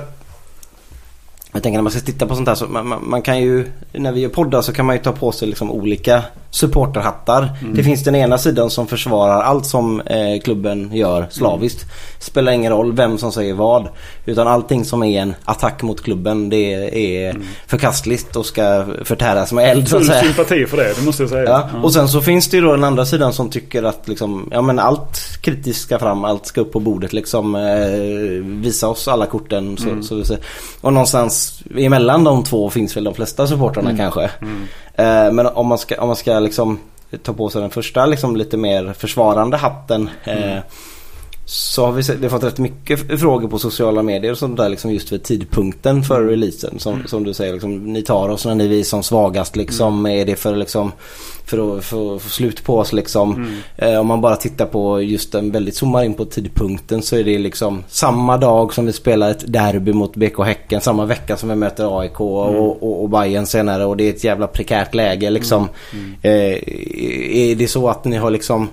Jag tänker när man ska titta på sånt här så man, man, man kan ju när vi gör poddar så kan man ju ta på sig liksom olika supporterhattar. Det finns den ena sidan som försvarar allt som eh, klubben gör slaviskt. Spelar ingen roll vem som säger vad. Utan allting som är en attack mot klubben det är förkastligt och ska förtäras med eld så att Full sympati för det, det måste jag säga. Ja. Och sen så finns det ju då den andra sidan som tycker att liksom, ja men allt kritiskt ska fram, allt ska upp på bordet liksom. Eh, visa oss alla korten. Så, så, så. Och någonstans emellan de två finns väl de flesta supportrarna kanske. Eh, men om man ska, om man ska liksom ta på sig den första liksom lite mer försvarande hatten. Eh, så har vi, sett, vi har fått rätt mycket frågor på sociala medier och sånt där liksom just vid tidpunkten för releasen. Som, som du säger, liksom, ni tar oss när ni är som svagast liksom. Är det för liksom för att få, få slut på oss liksom. Eh, om man bara tittar på just den väldigt zoomar in på tidpunkten så är det liksom samma dag som vi spelar ett derby mot BK Häcken. Samma vecka som vi möter AIK och, och, och Bayern senare och det är ett jävla prekärt läge liksom. Eh, är det så att ni har liksom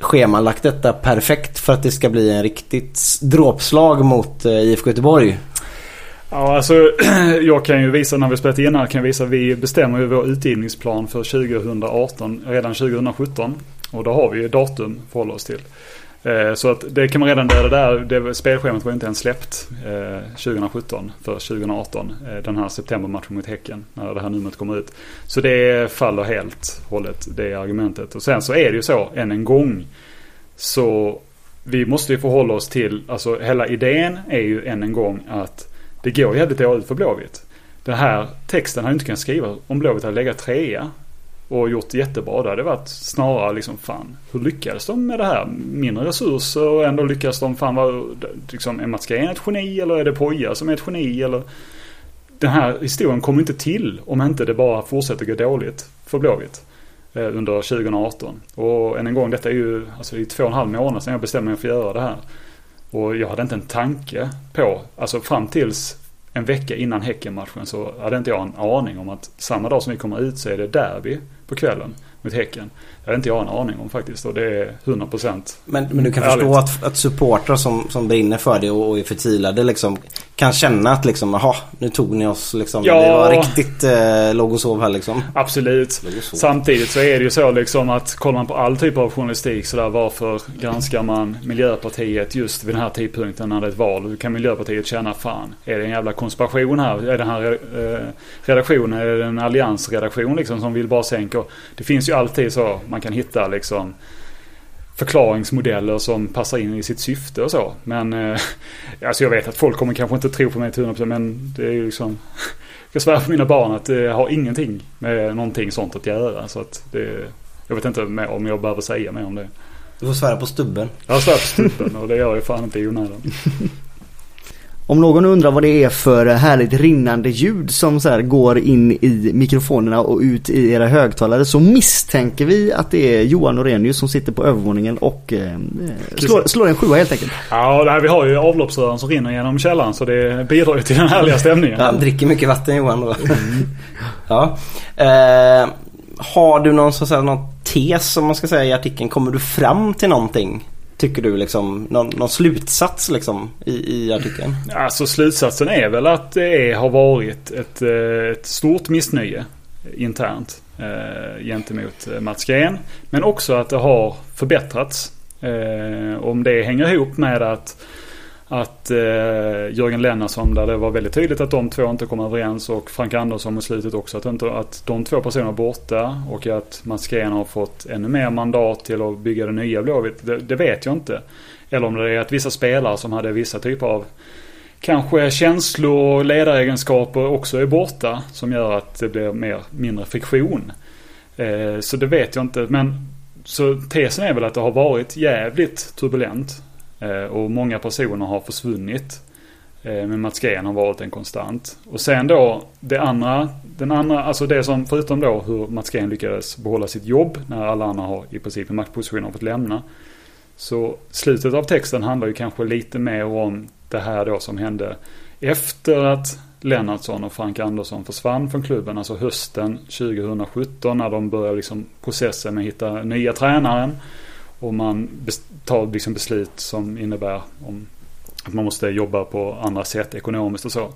schemalagt detta perfekt för att det ska bli en riktigt dråpslag mot eh, IFK Göteborg? Ja, alltså <clears throat> jag kan ju visa när vi spelat in här kan jag visa vi bestämmer ju vår utgivningsplan för 2018 redan 2017. Och då har vi ju datum att förhålla oss till. Eh, så att det kan man redan döda där. Det, spelschemat var inte ens släppt eh, 2017 för 2018. Eh, den här septembermatchen mot Häcken när det här numret kommer ut. Så det faller helt hållet det argumentet. Och sen så är det ju så än en gång. Så vi måste ju förhålla oss till, alltså hela idén är ju än en gång att det går jävligt dåligt för Blåvitt. Den här texten hade inte kunnat skriva om Blåvitt hade legat trea och gjort jättebra. Det hade varit snarare liksom fan, hur lyckades de med det här? Mindre resurser och ändå lyckas de fan vara, liksom, är Mats Green ett geni eller är det Poja som är ett geni eller? Den här historien kommer inte till om inte det bara fortsätter gå dåligt för Blåvitt eh, under 2018. Och än en gång, detta är ju alltså, i två och en halv månad sedan jag bestämde mig för att göra det här. Och jag hade inte en tanke på, alltså fram tills en vecka innan Häckenmatchen så hade inte jag en aning om att samma dag som vi kommer ut så är det derby på kvällen mot Häcken. Det hade inte jag en aning om faktiskt och det är 100% Men, men du kan Ärligt. förstå att, att supportrar som, som brinner för det och, och är förtvivlade liksom kan känna att liksom, jaha, nu tog ni oss liksom. Ja. Det var riktigt eh, låg och sov här liksom. Absolut. Det så. Samtidigt så är det ju så liksom att kollar man på all typ av journalistik sådär varför granskar man Miljöpartiet just vid den här tidpunkten när det är ett val? Hur kan Miljöpartiet känna fan, är det en jävla konspiration här? Är den här eh, redaktionen, är det en alliansredaktion liksom som vill bara sänka? Det finns ju alltid så, man kan hitta liksom förklaringsmodeller som passar in i sitt syfte och så. Men eh, alltså jag vet att folk kommer kanske inte tro på mig till 100% men det är ju liksom <laughs> jag svära på mina barn att det har ingenting med någonting sånt att göra. Så att det, jag vet inte om jag behöver säga mer om det. Du får svära på stubben. Jag svär på stuppen och det gör jag fan inte i onödan. <laughs> Om någon undrar vad det är för härligt rinnande ljud som så här går in i mikrofonerna och ut i era högtalare så misstänker vi att det är Johan Norenius som sitter på övervåningen och eh, slår, slår en sjua helt enkelt. Ja, det här, vi har ju avloppsrören som rinner genom källaren så det bidrar ju till den härliga stämningen. Han dricker mycket vatten Johan då. ja. Eh, har du någon, så att säga, någon tes som man ska säga i artikeln? Kommer du fram till någonting? Tycker du liksom? Någon, någon slutsats liksom i, i artikeln? Alltså slutsatsen är väl att det är, har varit ett, eh, ett stort missnöje internt eh, gentemot eh, Mats Green. Men också att det har förbättrats. Eh, om det hänger ihop med att, att eh, Jörgen Lennartsson, där det var väldigt tydligt att de två inte kom överens och Frank Andersson mot slutet också, att, inte, att de två personerna är borta och att Mats Green har fått ännu mer mandat till att bygga det nya Blåvitt. Det, det vet jag inte. Eller om det är att vissa spelare som hade vissa typer av kanske känslor och ledaregenskaper också är borta som gör att det blir mer, mindre friktion. Eh, så det vet jag inte. Men så tesen är väl att det har varit jävligt turbulent. Eh, och många personer har försvunnit. Eh, men Mats Green har varit en konstant. Och sen då det andra, den andra, alltså det som förutom då hur Mats Green lyckades behålla sitt jobb när alla andra har i princip i maktposition har fått lämna. Så slutet av texten handlar ju kanske lite mer om det här då som hände efter att Lennartsson och Frank Andersson försvann från klubben, alltså hösten 2017 när de började liksom processen med att hitta nya tränaren. Och man tar liksom beslut som innebär om att man måste jobba på andra sätt ekonomiskt och så.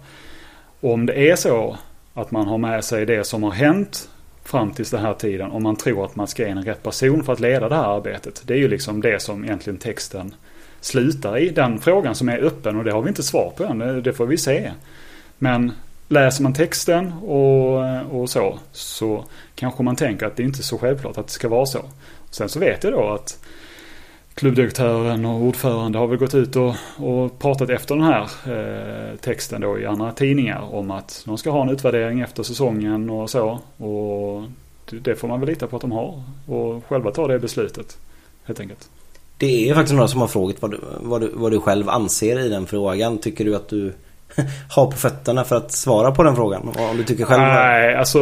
om det är så att man har med sig det som har hänt fram till den här tiden om man tror att man ska in en rätt person för att leda det här arbetet. Det är ju liksom det som egentligen texten slutar i. Den frågan som är öppen och det har vi inte svar på än. Det- Det får vi se. Men läser man texten och, och så så kanske man tänker att det inte är så självklart att det ska vara så. Sen så vet jag då att klubbdirektören och ordförande har väl gått ut och, och pratat efter den här eh, texten då i andra tidningar om att de ska ha en utvärdering efter säsongen och så. Och det- får man väl lita på att de har och själva ta det beslutet helt enkelt. Det är faktiskt några som har frågat vad du, vad, du, vad du själv anser i den frågan. Tycker du att du <laughs> Ha på fötterna för att svara på den frågan? Om du tycker själv Nej, alltså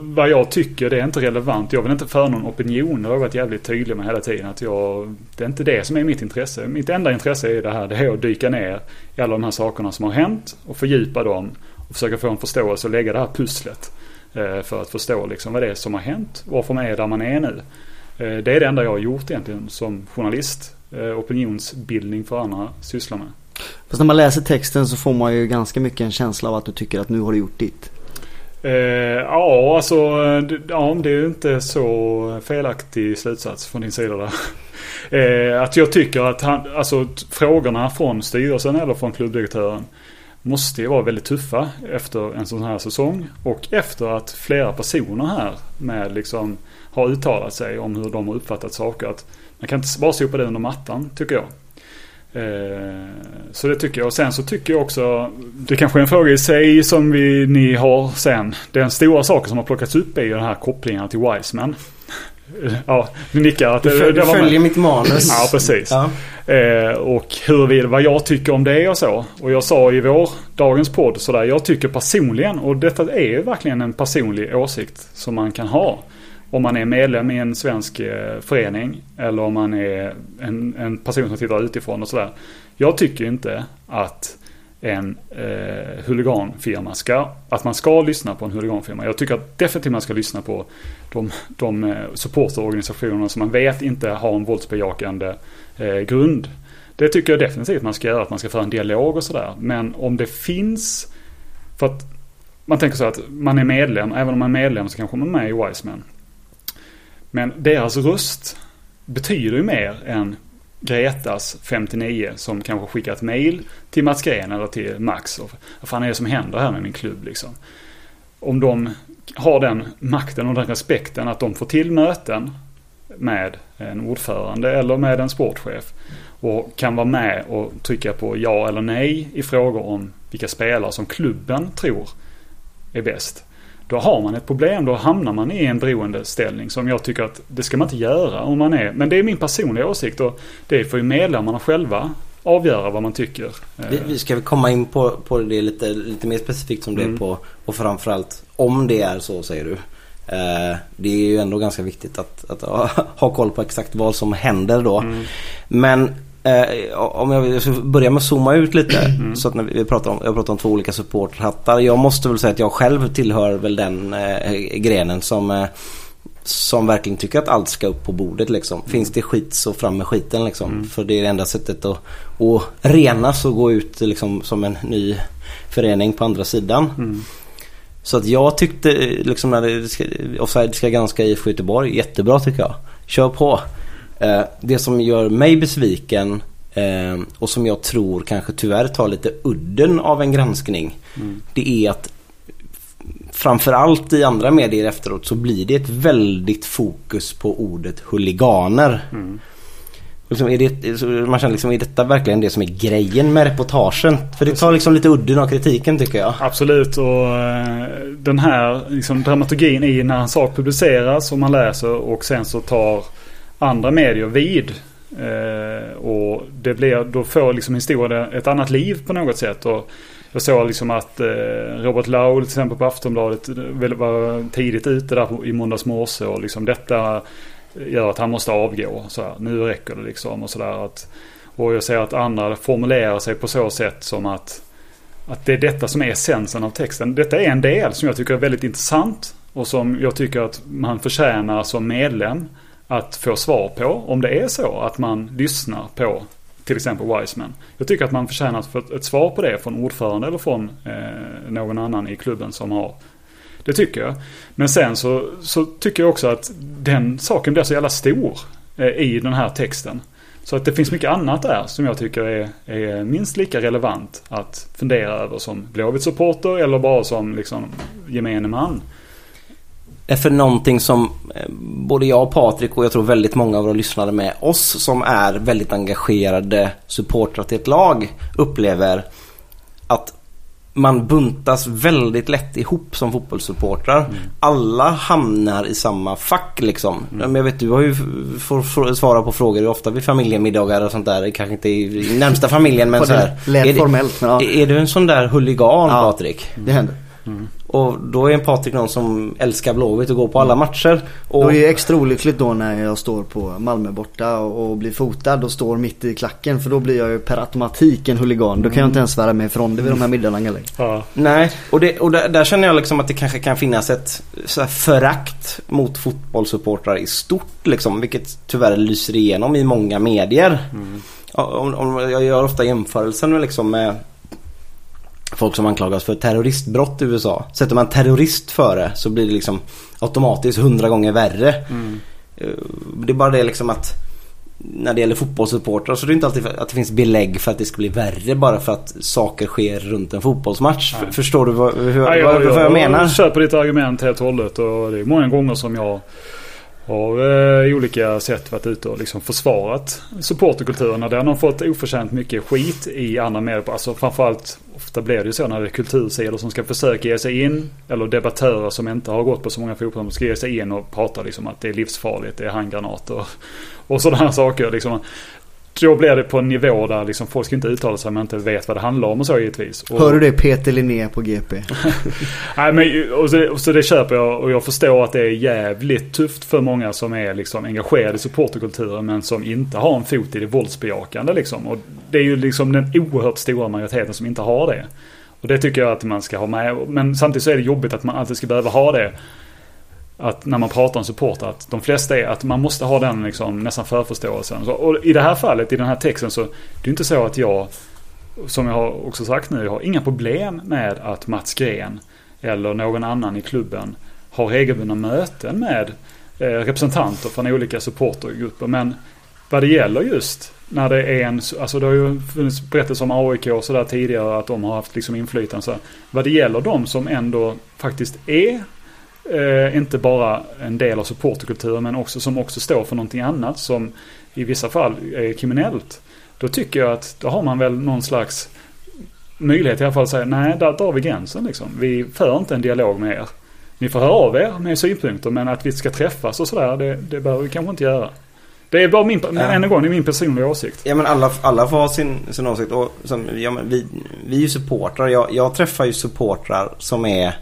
vad jag tycker det är inte relevant. Jag vill inte föra någon opinion. Det har jag varit jävligt tydlig med hela tiden. Att jag, det är inte det som är mitt intresse. Mitt enda intresse är det här. Det är att dyka ner i alla de här sakerna som har hänt och fördjupa dem. Och försöka få en förståelse och lägga det här pusslet. Eh, för att förstå liksom vad det är som har hänt. Varför man är där man är nu. Eh, det är det enda jag har gjort egentligen som journalist. Eh, opinionsbildning för andra sysslar med. Fast när man läser texten så får man ju ganska mycket en känsla av att du tycker att nu har du gjort ditt. Eh, ja, alltså det- ja, det är ju inte så felaktig slutsats från din sida där. <laughs> Eh, att jag tycker att han, alltså, frågorna från styrelsen eller från klubbdirektören måste ju vara väldigt tuffa efter en sån här säsong. Och efter att flera personer här med liksom har uttalat sig om hur de har uppfattat saker. Att man kan inte bara sopa det under mattan, tycker jag. Eh, Så det tycker jag. Och sen så tycker jag också, det kanske är en fråga i sig som vi, ni har sen. Den stora saken som har plockats upp är ju den här kopplingen till Wiseman. <laughs> Ja, ni nickar att Du, det, föl- det med. följer mitt manus. Ja, precis. Ja. Eh, och huruvida, vad jag tycker om det och så. Och jag sa i vår, dagens podd sådär, jag tycker personligen, och detta är ju verkligen en personlig åsikt som man kan ha. Om man är medlem i en svensk eh, förening eller om man är en, en person som tittar utifrån och sådär. Jag tycker inte att en eh, huliganfirma ska, att man ska lyssna på en huliganfirma. Jag tycker att definitivt man ska lyssna på de, de eh, supporterorganisationerna som man vet inte har en våldsbejakande eh, grund. Det tycker jag definitivt man ska göra, att man ska föra en dialog och sådär. Men om det finns, för att man tänker så att man är medlem, även om man är medlem så kanske man är med i Wiseman. Men deras röst betyder ju mer än Gretas 59 som kanske skickar ett mail till Mats Gren eller till Max. Och, vad fan är det som händer här med min klubb liksom? Om de har den makten och den respekten att de får till möten med en ordförande eller med en sportchef. Och kan vara med och trycka på ja eller nej i frågor om vilka spelare som klubben tror är bäst. Då har man ett problem. Då hamnar man i en beroendeställning som jag tycker att det ska man inte göra om man är. Men det är min personliga åsikt och det får ju medlemmarna själva avgöra vad man tycker. Vi, vi ska komma in på, på det lite, lite mer specifikt som det är Mm. på och framförallt om det är så säger du. Eh, det är ju ändå ganska viktigt att, att ha, <laughs> ha koll på exakt vad som händer då. Mm. Men eh, om jag, jag ska börja med att zooma ut lite. Mm. Så att när vi, pratar om, jag pratar om två olika supporthattar. Jag måste väl säga att jag själv tillhör väl den eh, grenen som eh, som verkligen tycker att allt ska upp på bordet liksom. Finns det skit så fram med skiten liksom. För det är det enda sättet att, att renas och gå ut liksom som en ny förening på andra sidan. Så att jag tyckte liksom när det ska, Offside ska granska IFK Göteborg, jättebra tycker jag. Kör på. Eh, det som gör mig besviken eh, och som jag tror kanske tyvärr tar lite udden av en granskning. Det är att framförallt i andra medier efteråt så blir det ett väldigt fokus på ordet huliganer. Liksom, är det, man känner liksom, är detta verkligen det som är grejen med reportagen? För det tar liksom lite udden av kritiken tycker jag. Absolut och eh, den här liksom, dramaturgin i när en sak publiceras och man läser och sen så tar andra medier vid. Eh, och det blir, då får liksom historien ett annat liv på något sätt. Och jag såg liksom att eh, Robert Laul till exempel på Aftonbladet eh, var tidigt ute där i måndags morse och liksom detta gör att han måste avgå. Så här, nu räcker det liksom och sådär. att- Och jag ser att andra formulerar sig på så sätt som att att det är detta som är essensen av texten. Detta är en del som jag tycker är väldigt intressant och som jag tycker att man förtjänar som medlem att få svar på. Om det är så att man lyssnar på till exempel Wiseman. Jag tycker att man förtjänar att få ett- ett svar på det från ordförande eller från eh, någon annan i klubben som har det tycker jag. Men sen så, så tycker jag också att den saken blir så jävla stor eh, i den här texten. Så att det finns mycket annat där som jag tycker är, är minst lika relevant att fundera över som Blåvitt-supporter eller bara som liksom gemene man är för någonting som eh, både jag och Patrik och jag tror väldigt många av våra lyssnare med oss som är väldigt engagerade supportrar till ett lag upplever att man buntas väldigt lätt ihop som fotbollssupportrar. Alla hamnar i samma fack liksom. Men jag vet du har ju får, svara på frågor ofta vid familjemiddagar och sånt där. Kanske inte i närmsta familjen men så här. lät Är formellt, ja. Är du en sån där huligan Ja. Patrik? Det händer. Och då är en Patrik någon som älskar Blåvitt och går på alla matcher. Och, det är extra olyckligt då när jag står på Malmö borta och blir fotad och står mitt i klacken för då blir jag ju per automatik en huligan. Då kan jag inte ens svära mig ifrån det vid de här middagarna längre. Ja. Nej, och, det, och där, där känner jag liksom att det kanske kan finnas ett förakt mot fotbollssupportrar i stort liksom. Vilket tyvärr lyser igenom i många medier. Ja, Om, om, jag gör ofta jämförelsen med, liksom med folk som anklagas för terroristbrott i USA. Sätter man terrorist före så blir det liksom automatiskt hundra gånger värre. Eh, Det är bara det liksom att när det gäller fotbollssupportrar så är det inte alltid att det finns belägg för att det ska bli värre bara för att saker sker runt en fotbollsmatch. F- Förstår du vad, hur, Ja, vad, vad jag menar? Jag köper ditt argument helt och hållet och det är många gånger som jag har eh, i olika sätt varit ute och liksom försvarat supporterkulturen. Den har fått oförtjänt mycket skit i andra medier. Alltså framförallt, ofta blir det ju så när det är kultursidor som ska försöka ge sig in. Eller debattörer som inte har gått på så många fotbollsmatcher som ska ge sig in och prata liksom att det är livsfarligt, det är handgranater och, och sådana här saker. Liksom. Då blir det på en nivå där liksom folk ska inte uttala sig om man inte vet vad det handlar om och så givetvis. Och, Hör du det Peter Linné på GP? <laughs> Nej, men, och så, och så det köper jag och jag förstår att det är jävligt tufft för många som är liksom engagerade i supporterkulturen men som inte har en fot i det våldsbejakande. Liksom. Och det är ju liksom den oerhört stora majoriteten som inte har det. Och det tycker jag att man ska ha med. Men samtidigt så är det jobbigt att man alltid ska behöva ha det. Att när man pratar om support att de flesta är att man måste ha den liksom nästan förförståelsen. Så, och i det här fallet, i den här texten så, det är inte så att jag, som jag har också sagt nu, jag har inga problem med att Mats Gren eller någon annan i klubben har regelbundna möten med eh, representanter från olika supportergrupper. Men vad det gäller just när det är en, alltså det har ju funnits berättelser om AIK och sådär tidigare att de har haft liksom inflytande. Så vad det gäller de som ändå faktiskt är eh, inte bara en del av supporterkulturen men också som också står för någonting annat som i vissa fall är kriminellt. Då tycker jag att då har man väl någon slags möjlighet i alla fall att säga nej, där drar vi gränsen liksom. Vi för inte en dialog med er. Ni får höra av er med synpunkter men att vi ska träffas och sådär det, det behöver vi kanske inte göra. Det är bara min, men än en gång, det är min personliga åsikt. Ja men alla, alla får ha sin, sin åsikt och som, ja, vi, vi är ju supportrar. Jag, jag träffar ju supportrar som är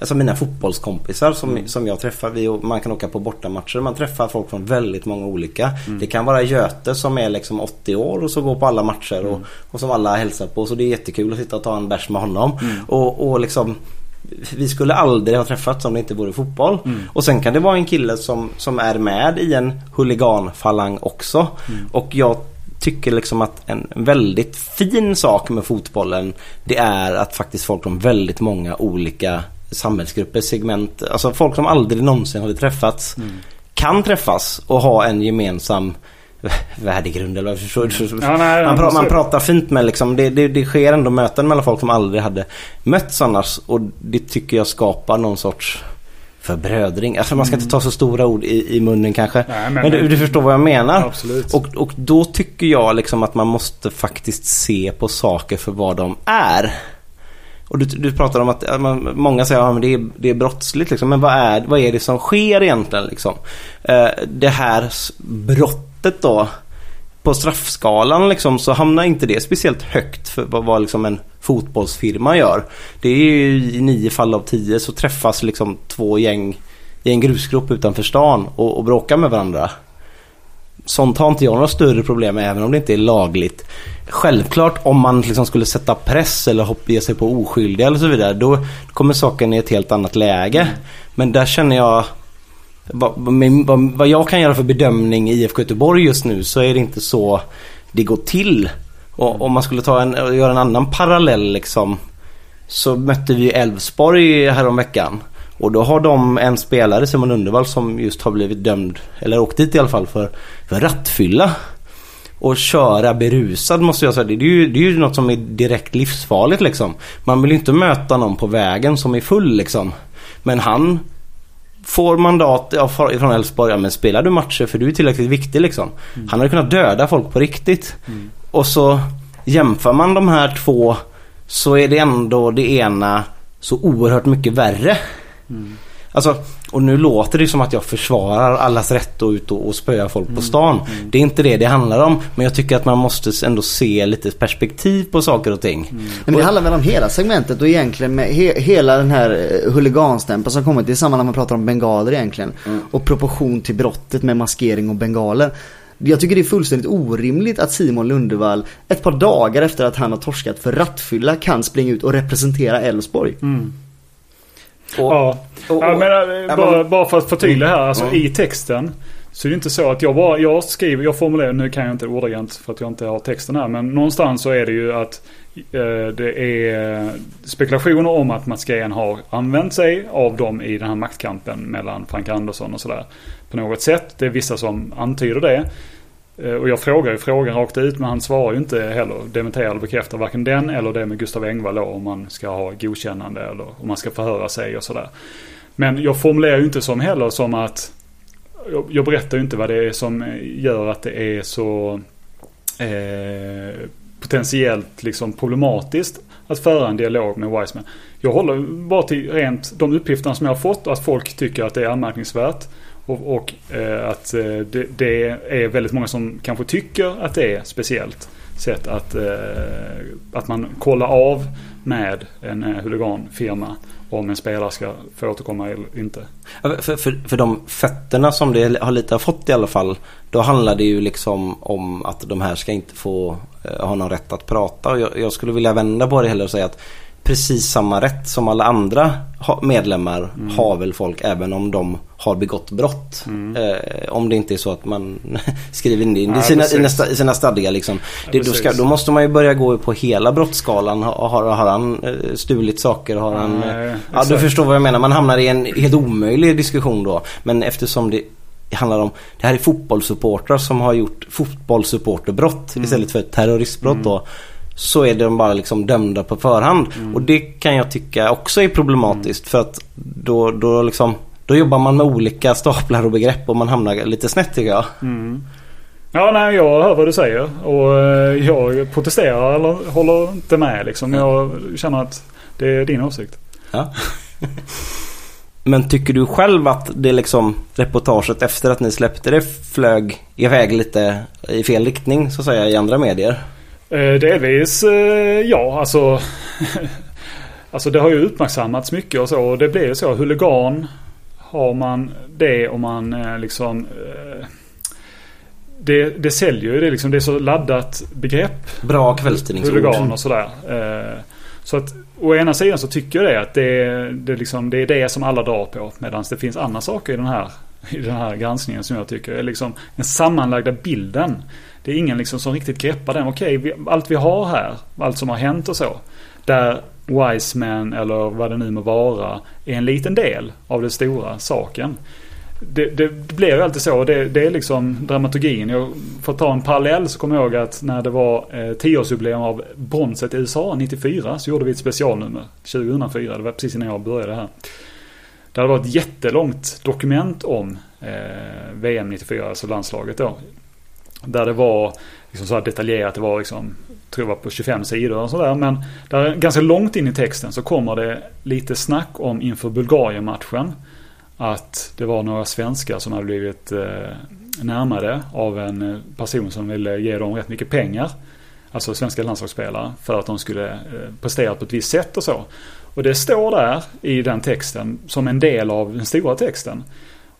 Alltså mina fotbollskompisar som, som jag träffar. Vi, man kan åka på bortamatcher. Man träffar folk från väldigt många olika. Det kan vara Göte som är liksom 80 år och så går på alla matcher och, och som alla hälsar på. Så det är jättekul att sitta och ta en bärs med honom. Och, och liksom vi skulle aldrig ha träffats om det inte vore fotboll. Och sen kan det vara en kille som, som är med i en huliganfalang också. Och jag tycker liksom att en väldigt fin sak med fotbollen det är att faktiskt folk från väldigt många olika samhällsgrupper, segment, alltså folk som aldrig någonsin hade träffats kan träffas och ha en gemensam <laughs> värdegrund eller förstår du? Ja, nej, man, pra- man pratar fint med liksom, det, det, det sker ändå möten mellan folk som aldrig hade mötts annars och det tycker jag skapar någon sorts förbrödring. Alltså man ska inte ta så stora ord i, i munnen kanske. Nej, men- men du, du förstår vad jag menar. Absolut. Och, och då tycker jag liksom att man måste faktiskt se på saker för vad de är. Och du, du pratar om att man, många säger att ja, det, är, det är brottsligt liksom. Men vad är, vad är det som sker egentligen liksom? Eh, det här brottet då. På straffskalan liksom så hamnar inte det speciellt högt för vad, vad liksom en fotbollsfirma gör. Det är ju i nio fall av tio så träffas liksom två gäng i en grusgrop utanför stan och, och bråkar med varandra. Sånt har inte jag några större problem med även om det inte är lagligt. Självklart om man liksom skulle sätta press eller hoppa ge sig på oskyldiga eller så vidare då kommer saken i ett helt annat läge. Men där känner jag vad, vad, vad jag kan göra för bedömning i IFK Göteborg just nu så är det inte så det går till. Och om man skulle ta en, göra en annan parallell liksom. Så mötte vi Elfsborg häromveckan. Och då har de en spelare, Simon Undervall, som just har blivit dömd, eller åkt dit i alla fall, för, för rattfylla. Och köra berusad måste jag säga. Det är, ju, det är ju något som är direkt livsfarligt liksom. Man vill ju inte möta någon på vägen som är full liksom. Men han får mandat från Elfsborg. Ja, men spelar du matcher för du är tillräckligt viktig liksom. Han hade kunnat döda folk på riktigt. Och så jämför man de här två så är det ändå det ena så oerhört mycket värre. Alltså, och nu låter det som att jag försvarar allas rätt att ut och, och spöa folk på stan. Det är inte det det handlar om. Men jag tycker att man måste ändå se lite perspektiv på saker och ting. Men det handlar väl om hela segmentet och egentligen med he hela den här eh, huliganstämpeln som kommit. Det är samma när man pratar om bengaler egentligen. Och proportion till brottet med maskering och bengaler. Jag tycker det är fullständigt orimligt att Simon Lundevall ett par dagar efter att han har torskat för rattfylla kan springa ut och representera Elfsborg. Och, Ja, och- ja men, ja, bara, bara för att förtydliga här. Alltså Ja. i texten. Så är det inte så att jag bara, jag skriver, jag formulerar, nu kan jag inte ordagrant för att jag inte har texten här. Men någonstans så är det ju att eh, det är spekulationer om att Mats Green har använt sig av dem i den här maktkampen mellan Frank Andersson och sådär. På något sätt. Det är vissa som antyder det. Eh, och jag frågar ju frågan rakt ut men han svarar ju inte heller. Dementerar eller bekräftar varken den eller det med Gustav Engvall då, om man ska ha godkännande eller om man ska förhöra sig och sådär. Men jag formulerar ju inte som heller som att jag, jag berättar ju inte vad det är som gör att det är så eh, potentiellt liksom problematiskt att föra en dialog med Wiseman. Jag håller bara till rent de uppgifterna som jag har fått och att folk tycker att det är anmärkningsvärt. Och, och eh, att eh, det, det är väldigt många som kanske tycker att det är speciellt sätt att, eh, att man kollar av med en eh, huliganfirma om en spelare ska få återkomma eller inte. För, för, för de fötterna som det har lite har fått i alla fall. Då handlar det ju liksom om att de här ska inte få eh, ha någon rätt att prata. Och jag, jag skulle vilja vända på det heller och säga att precis samma rätt som alla andra medlemmar har väl folk även om de har begått brott. Eh, om det inte är så att man <laughs> skriver in det Ja, i sina, i, nästa, i sina stadgar liksom. det, då, ska, då måste man ju börja gå på hela brottsskalan. Har, har, har han eh, stulit saker? Har han... Nej, ja, du förstår vad jag menar. Man hamnar i en helt omöjlig diskussion då. Men eftersom det handlar om, det här är fotbollssupportrar som har gjort fotbollssupporterbrott Mm. istället för terroristbrott då. Så är de bara liksom dömda på förhand. Mm. Och det kan jag tycka också är problematiskt för att då, då liksom då jobbar man med olika staplar och begrepp och man hamnar lite snett tycker jag. Ja, nej, jag hör vad du säger. Och eh, jag protesterar eller håller inte med liksom. Jag känner att det är din åsikt. Ja. <laughs> Men tycker du själv att det liksom reportaget efter att ni släppte det flög iväg lite i fel riktning så att säga i andra medier? Eh, delvis eh, ja, alltså. <laughs> alltså det har ju uppmärksammats mycket och så. Och det blir ju så. Huligan har man det om man eh, liksom. Det, det säljer ju. Det liksom, det är så laddat begrepp. Bra kvällstidningsord. Huligan och sådär. Så att å ena sidan så tycker jag det att det, det, liksom, det är det som alla drar på. Medan det finns andra saker i den här, <laughs> i den här granskningen som jag tycker är liksom den sammanlagda bilden. Det är ingen liksom som riktigt greppar den. Okej, okay, allt vi har här, allt som har hänt och så. Där Wiseman eller vad det nu må vara är en liten del av den stora saken. Det, det, det blir ju alltid så. Det, det är liksom dramaturgin. Jag, för att ta en parallell så kommer jag ihåg att när det var eh, 10-årsjubileum av bronset i USA 94 så gjorde vi ett specialnummer. 2004, det var precis innan jag började här. Det det var ett jättelångt dokument om eh, VM 94, alltså landslaget då. Där det var liksom så här detaljerat, det var liksom, tror jag var på 25 sidor och sådär. Men där, ganska långt in i texten så kommer det lite snack om inför Bulgarien-matchen. Att det var några svenskar som hade blivit eh, närmade av en eh, person som ville ge dem rätt mycket pengar. Alltså svenska landslagsspelare. För att de skulle eh, prestera på ett visst sätt och så. Och det står där i den texten som en del av den stora texten.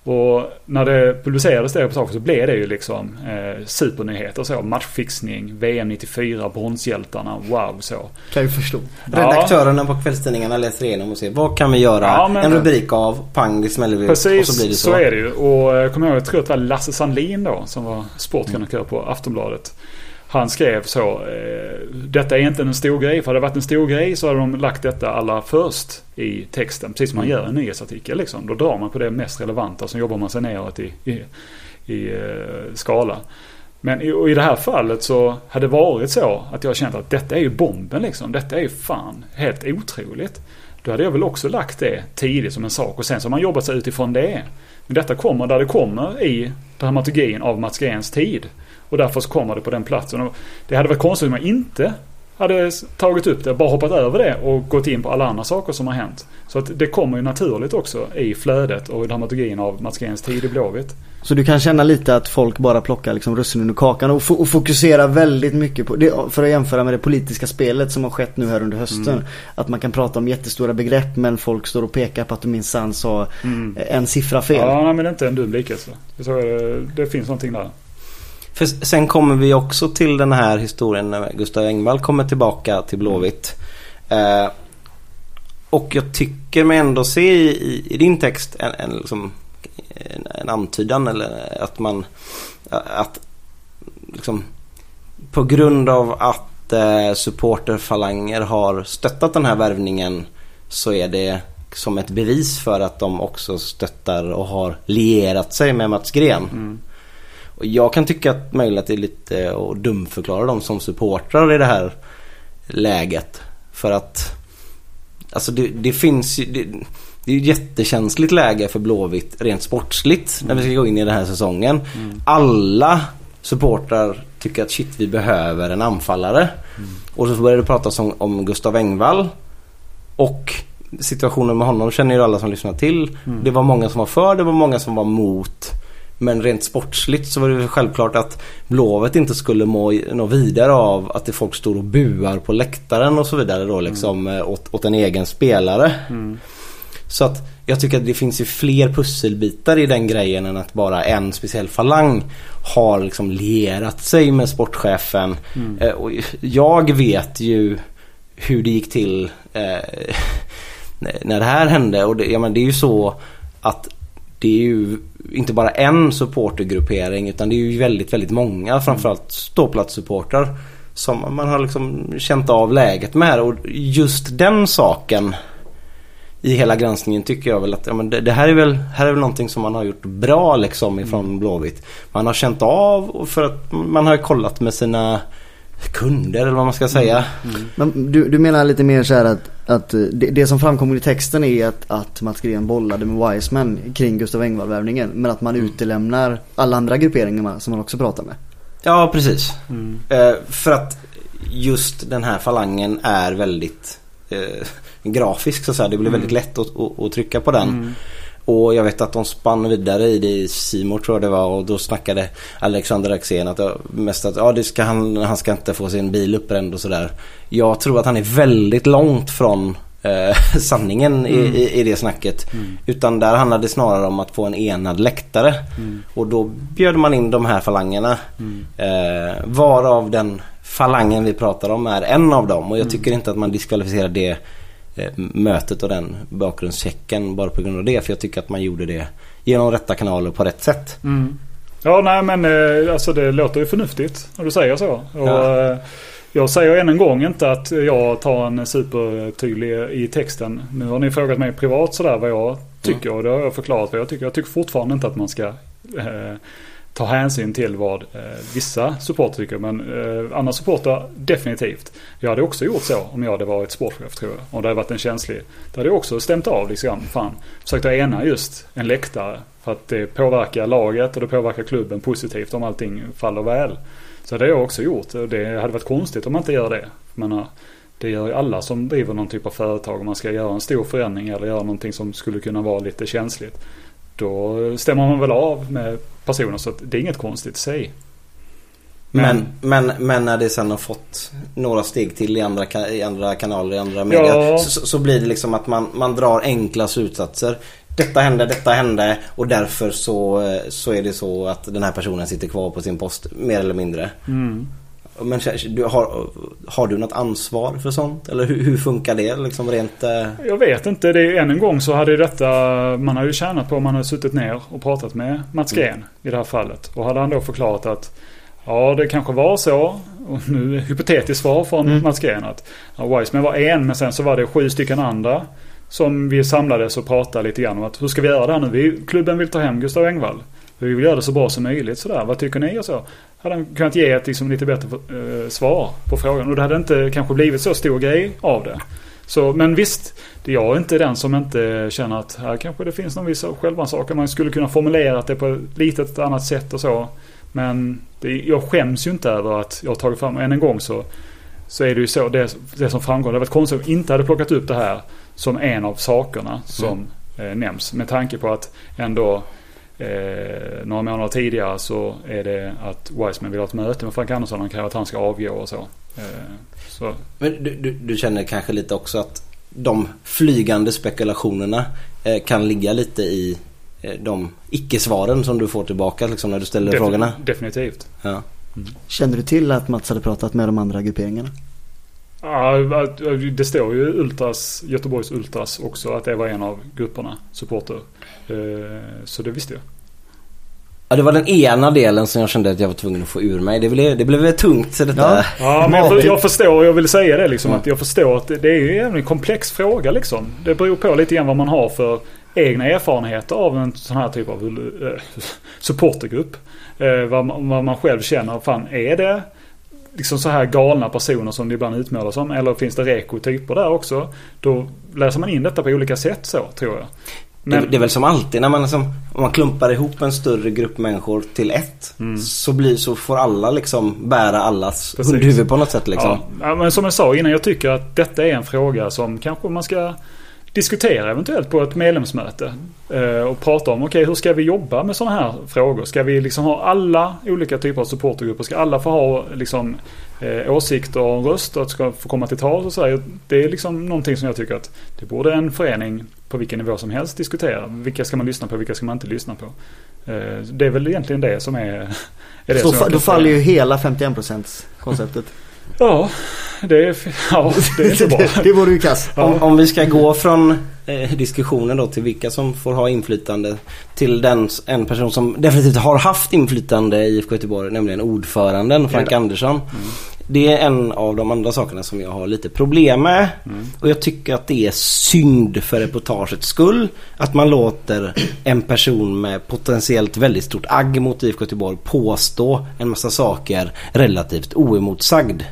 Och när det publicerades det reportaget så blev det ju liksom eh, supernyheter så. Matchfixning, VM 94, bronshjältarna, wow så. Kan ju förstå. Redaktörerna på kvällstidningarna läser igenom och ser vad kan vi göra? Ja, men- En rubrik av, pang det smäller vi Precis, och så blir det så. så. är det ju. Och jag kommer ihåg, jag tror att det var Lasse Sandlin då som var sportkrönikör på Aftonbladet. Han skrev så. Eh, detta är inte en stor grej. För hade det varit en stor grej så hade de lagt detta allra först i texten. Precis som man gör i en nyhetsartikel. Liksom. Då drar man på det mest relevanta. Så jobbar man sig neråt i, i, i eh, skala. Men i, och i det här fallet så hade det varit så att jag känt att detta är ju bomben liksom. Detta är ju fan helt otroligt. Då hade jag väl också lagt det tidigt som en sak och sen så har man jobbat sig utifrån det. Men detta kommer där det kommer i dramaturgin av Mats Greens tid. Och därför så kommer det på den platsen. Och det hade varit konstigt om jag inte hade tagit upp det, bara hoppat över det och gått in på alla andra saker som har hänt. Så att det kommer ju naturligt också i flödet och i dramaturgin av Mats Greens tid i Blåvitt. Så du kan känna lite att folk bara plockar liksom russinen ur kakan och, och fokuserar väldigt mycket på det, för att jämföra med det politiska spelet som har skett nu här under hösten. Att man kan prata om jättestora begrepp men folk står och pekar på att du minsann sa en siffra fel. Ja, nej, men det är inte en dum likelse. Det, det finns någonting där. För sen kommer vi också till den här historien när Gustav Engvall kommer tillbaka till Blåvitt. Eh, och jag tycker mig ändå se i, i, i din text en, en, liksom, en, en antydan eller att man att liksom på grund av att eh, supporterfalanger har stöttat den här värvningen så är det som ett bevis för att de också stöttar och har lierat sig med Mats Gren. Mm. Och jag kan tycka att möjligt att det är lite att dumförklara dem som supportrar i det här läget. För att alltså det, det finns ju det, det är ju ett jättekänsligt läge för Blåvitt rent sportsligt när vi ska gå in i den här säsongen. Alla supportrar tycker att shit vi behöver en anfallare. Och så började det pratas om, om Gustav Engvall. Och situationen med honom känner ju alla som lyssnar till. Det var många som var för, det var många som var mot. Men rent sportsligt så var det självklart att Blåvet inte skulle må nå vidare av att det folk står och buar på läktaren och så vidare då liksom eh, åt, åt en egen spelare. Så att jag tycker att det finns ju fler pusselbitar i den grejen än att bara en speciell falang har liksom lierat sig med sportchefen. Eh, och jag vet ju hur det gick till eh, <laughs> när det här hände och det, ja, men det är ju så att det är ju inte bara en supportergruppering utan det är ju väldigt, väldigt många framförallt ståplatssupportrar som man har liksom känt av läget med och just den saken i hela granskningen tycker jag väl att ja, men det, det här är väl här är väl någonting som man har gjort bra liksom ifrån Blåvitt. Man har känt av för att man har kollat med sina kunder eller vad man ska säga. Men du, du menar lite mer så här att, att eh, det, det som framkommer i texten är att, att Mats Gren bollade med Wiseman kring Gustav Engvall-värvningen. Men att man utelämnar alla andra grupperingar som man också pratar med. Ja, precis. Eh, för att just den här falangen är väldigt eh, grafisk så att säga. Det blir väldigt lätt att, att, att trycka på den. Och jag vet att de spann vidare i det i Simor tror jag det var och då snackade Alexander Axén att mest att ja, det ska han, han ska inte få sin bil uppbränd och sådär. Jag tror att han är väldigt långt från eh, <laughs> sanningen i, i, i det snacket. Utan där handlade det snarare om att få en enad läktare. Och då bjöd man in de här falangerna. Eh, varav den falangen vi pratar om är en av dem. Och jag tycker inte att man diskvalificerar det mötet och den bakgrundschecken bara på grund av det. För jag tycker att man gjorde det genom rätta kanaler på rätt sätt. Ja, nej men eh, alltså det låter ju förnuftigt när du säger så. Och, Ja. eh, jag säger än en gång inte att jag tar en supertydlig i texten. Nu har ni frågat mig privat sådär vad jag tycker och då har jag förklarat vad jag tycker. Jag tycker fortfarande inte att man ska eh, ta hänsyn till vad eh, vissa supportrar tycker. Men eh, andra supportrar definitivt. Jag hade också gjort så om jag hade varit sportchef tror jag. Om det hade varit en känslig. Då hade jag också stämt av liksom. Fan, försökt att ena just en läktare. För att det påverkar laget och det påverkar klubben positivt om allting faller väl. Så det har jag också gjort. Och det hade varit konstigt om man inte gör det. Menar, det gör ju alla som driver någon typ av företag. Om man ska göra en stor förändring eller göra någonting som skulle kunna vara lite känsligt. Då stämmer man väl av med personer så det är inget konstigt i sig. Men, men, men när det sen har fått några steg till i andra, i andra kanaler, i andra media. Ja. Så, så blir det liksom att man, man drar enkla slutsatser. Detta hände, detta hände och därför så, så är det så att den här personen sitter kvar på sin post mer eller mindre. Men du, har, har du något ansvar för sånt? Eller hur, hur funkar det liksom rent? eh, Jag vet inte. Det är, än en gång så hade detta, man har ju tjänat på om man hade suttit ner och pratat med Mats Gren i det här fallet. Och hade han då förklarat att Ja, det kanske var så. Och nu är hypotetiskt svar från Mm. Mats Green att ja, Wiseman var en men sen så var det sju stycken andra. Som vi samlades och pratade lite grann om att hur ska vi göra det här nu? Vi, klubben vill ta hem Gustav Engvall. Vi vill göra det så bra som möjligt sådär. Vad tycker ni och så? Hade han kunnat ge ett liksom, lite bättre eh, svar på frågan. Och det hade inte kanske blivit så stor grej av det. Så, men visst, jag är inte den som inte känner att här kanske det finns någon viss självrannsakan. Man skulle kunna formulera det på ett litet annat sätt och så. Men det, jag skäms ju inte över att jag har tagit fram, än en gång så, så är det ju så, det, det som framgår. Det hade varit konstigt om jag inte hade plockat upp det här som en av sakerna som eh, nämns. Med tanke på att ändå eh, några månader tidigare så är det att Wiseman vill ha ett möte med Frank Andersson. Han kräver att han ska avgå och så. Eh, så Men du, du, du känner kanske lite också att de flygande spekulationerna eh, kan ligga lite i eh, de icke-svaren som du får tillbaka liksom, när du ställer defin- frågorna. Definitivt. Ja. Kände du till att Mats hade pratat med de andra grupperingarna? Ja, det står ju Ultras, Göteborgs Ultras också att det var en av grupperna, supporter. Eh, Så det visste jag. Ja, det var den ena delen som jag kände att jag var tvungen att få ur mig. Det blev, det blev tungt så detta. Ja. Ja, men jag, jag förstår, jag vill säga det liksom. Mm. Att jag förstår att det, är ju en komplex fråga liksom. Det beror på lite grann vad man har för egna erfarenheter av en sån här typ av eh, supportergrupp. Eh, vad, man- vad man själv känner, fan är det liksom så här galna personer som det ibland utmålas som? Eller finns det reko-typer där också? Då läser man in detta på olika sätt så, tror jag. Det, det är väl som alltid när man, liksom, om man klumpar ihop en större grupp människor till ett. Så, blir, så får alla liksom bära allas Precis. hundhuvud på något sätt liksom. Ja, ja, men som jag sa innan, jag tycker att detta är en fråga som kanske man ska diskutera eventuellt på ett medlemsmöte. Eh, och prata om, okej hur ska vi jobba med sådana här frågor? Ska vi liksom ha alla olika typer av supportergrupper? Ska alla få ha liksom, eh, åsikter och en röst och att ska få komma till tal och så? Det är liksom någonting som jag tycker att det borde en förening på vilken nivå som helst diskutera. Vilka ska man lyssna på? Vilka ska man inte lyssna på? Eh, det är väl egentligen det som är, <laughs> är det Så som då faller ju hela 51% konceptet. <laughs> Ja, det är, ja, det är inte bra. det, <laughs> det vore ju kass. Om, om vi ska gå från eh, diskussionen då till vilka som får ha inflytande till den, en person som definitivt har haft inflytande i IFK Göteborg, nämligen ordföranden Frank Andersson. Det är en av de andra sakerna som jag har lite problem med. Och jag tycker att det är synd för reportagets skull att man låter en person med potentiellt väldigt stort agg mot IFK Göteborg påstå en massa saker relativt oemotsagd.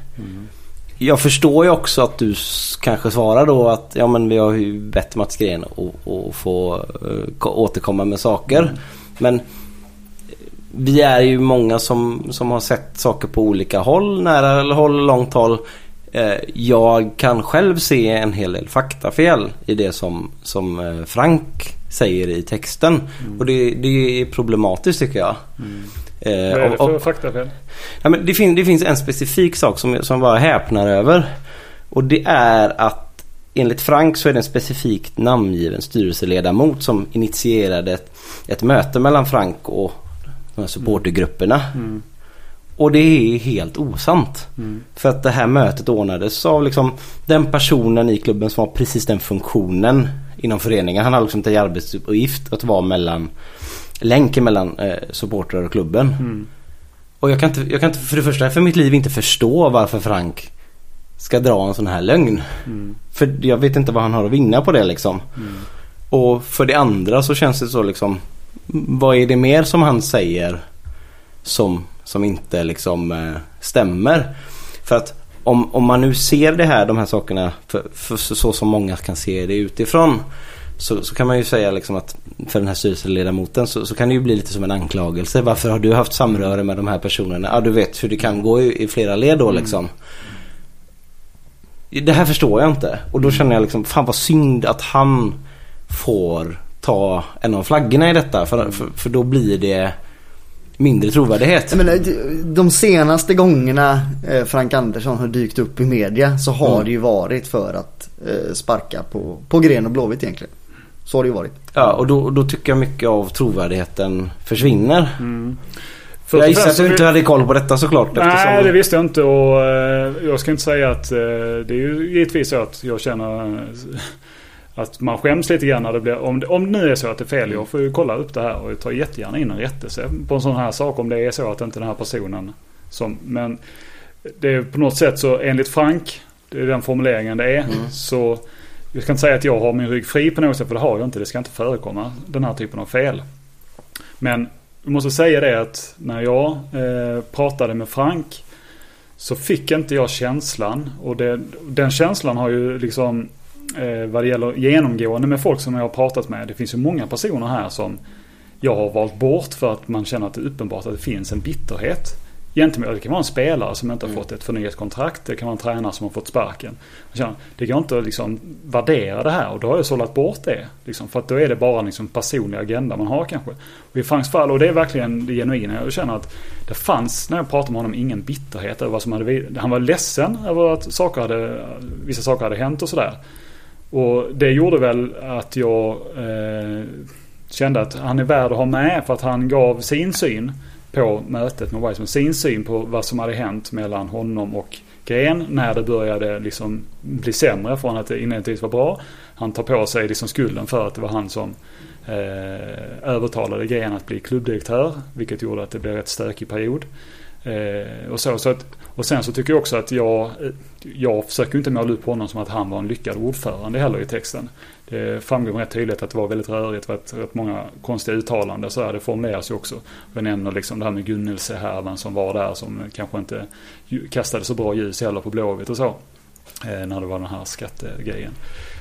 Jag förstår ju också att du kanske svarar då att ja men vi har ju bett Mats Gren att få eh, återkomma med saker. Men vi är ju många som, som har sett saker på olika håll, nära eller håll, långt håll. Eh, Jag kan själv se en hel del faktafel i det som, som eh, Frank säger i texten. Och det, det är problematiskt tycker jag. Eh, Vad är det för och- faktafel? Ja, men det, fin- det finns en specifik sak som, som jag bara häpnar över. Och det är att enligt Frank så är det en specifikt namngiven styrelseledamot som initierade ett, ett möte mellan Frank och de här supportergrupperna. Mm. Och det är helt osant. För att det här mötet ordnades av liksom den personen i klubben som har precis den funktionen inom föreningen. Han har liksom till arbetsuppgift att vara mellan länken mellan eh, supportrar och klubben. Mm. Och jag kan, inte, jag kan inte för det första för mitt liv inte förstå varför Frank ska dra en sån här lögn. Mm. För jag vet inte vad han har att vinna på det liksom. Och för det andra så känns det så liksom vad är det mer som han säger som, som inte liksom eh, stämmer? För att om, om man nu ser det här, de här sakerna för, för så, som många kan se det utifrån så, så kan man ju säga liksom att för den här styrelseledamoten så, så kan det ju bli lite som en anklagelse. Varför har du haft samröre med de här personerna? Ja, du vet hur det kan gå i, i flera led då liksom. Det här förstår jag inte. Och då känner jag liksom, fan vad synd att han får ta en av flaggorna i detta. För, för, för då blir det mindre trovärdighet. Jag menar, de senaste gångerna eh, Frank Andersson har dykt upp i media så har Mm. det ju varit för att eh, sparka på, på Gren och Blåvitt egentligen. Så har det ju varit. Ja, och då, då tycker jag mycket av trovärdigheten försvinner. Först och jag gissar att du inte hade koll på detta såklart. Nej, eftersom- det visste jag inte och eh, jag ska inte säga att det är ju givetvis så att jag känner att man skäms lite grann när det blir, om, om det nu är så att det är fel, jag får ju kolla upp det här och tar jättegärna in en rättelse på en sån här sak om det är så att inte den här personen Som, men det är på något sätt så enligt Frank, det är den formuleringen det är, så jag ska inte säga att jag har min rygg fri på något sätt, för det har jag inte. Det ska inte förekomma den här typen av fel. Men jag måste säga det att när jag eh, pratade med Frank så fick inte jag känslan. Och det, den känslan har ju liksom eh, vad det gäller genomgående med folk som jag har pratat med. Det finns ju många personer här som jag har valt bort för att man känner att det är uppenbart att det finns en bitterhet. Gentemot, det kan vara en spelare som inte har fått ett förnyat kontrakt. Det kan vara en tränare som har fått sparken. Känner, det går inte att liksom värdera det här och då har jag sållat bort det. Liksom, för att då är det bara liksom personlig agenda man har kanske. Och i Franks fall, och det är verkligen det genuina, jag känner att det fanns när jag pratade med honom ingen bitterhet över vad som hade Han var ledsen över att saker hade, vissa saker hade hänt och sådär. Och det gjorde väl att jag eh, kände att han är värd att ha med för att han gav sin syn på mötet med Wiseman. Sin syn på vad som hade hänt mellan honom och Gren när det började liksom bli sämre från att det inledningsvis var bra. Han tar på sig liksom skulden för att det var han som eh, övertalade Gren att bli klubbdirektör. Vilket gjorde att det blev rätt stökig period. Eh, och, så, så att, och sen så tycker jag också att jag, eh, jag försöker inte måla upp honom som att han var en lyckad ordförande heller i texten. Det framgår rätt tydligt att det var väldigt rörigt, det var rätt många konstiga uttalanden så här, det formuleras ju också. Jag nämner liksom det här med Gunnelsehärvan som var där som kanske inte kastade så bra ljus heller på Blåvitt och så. Eh, när det var den här skattegrejen.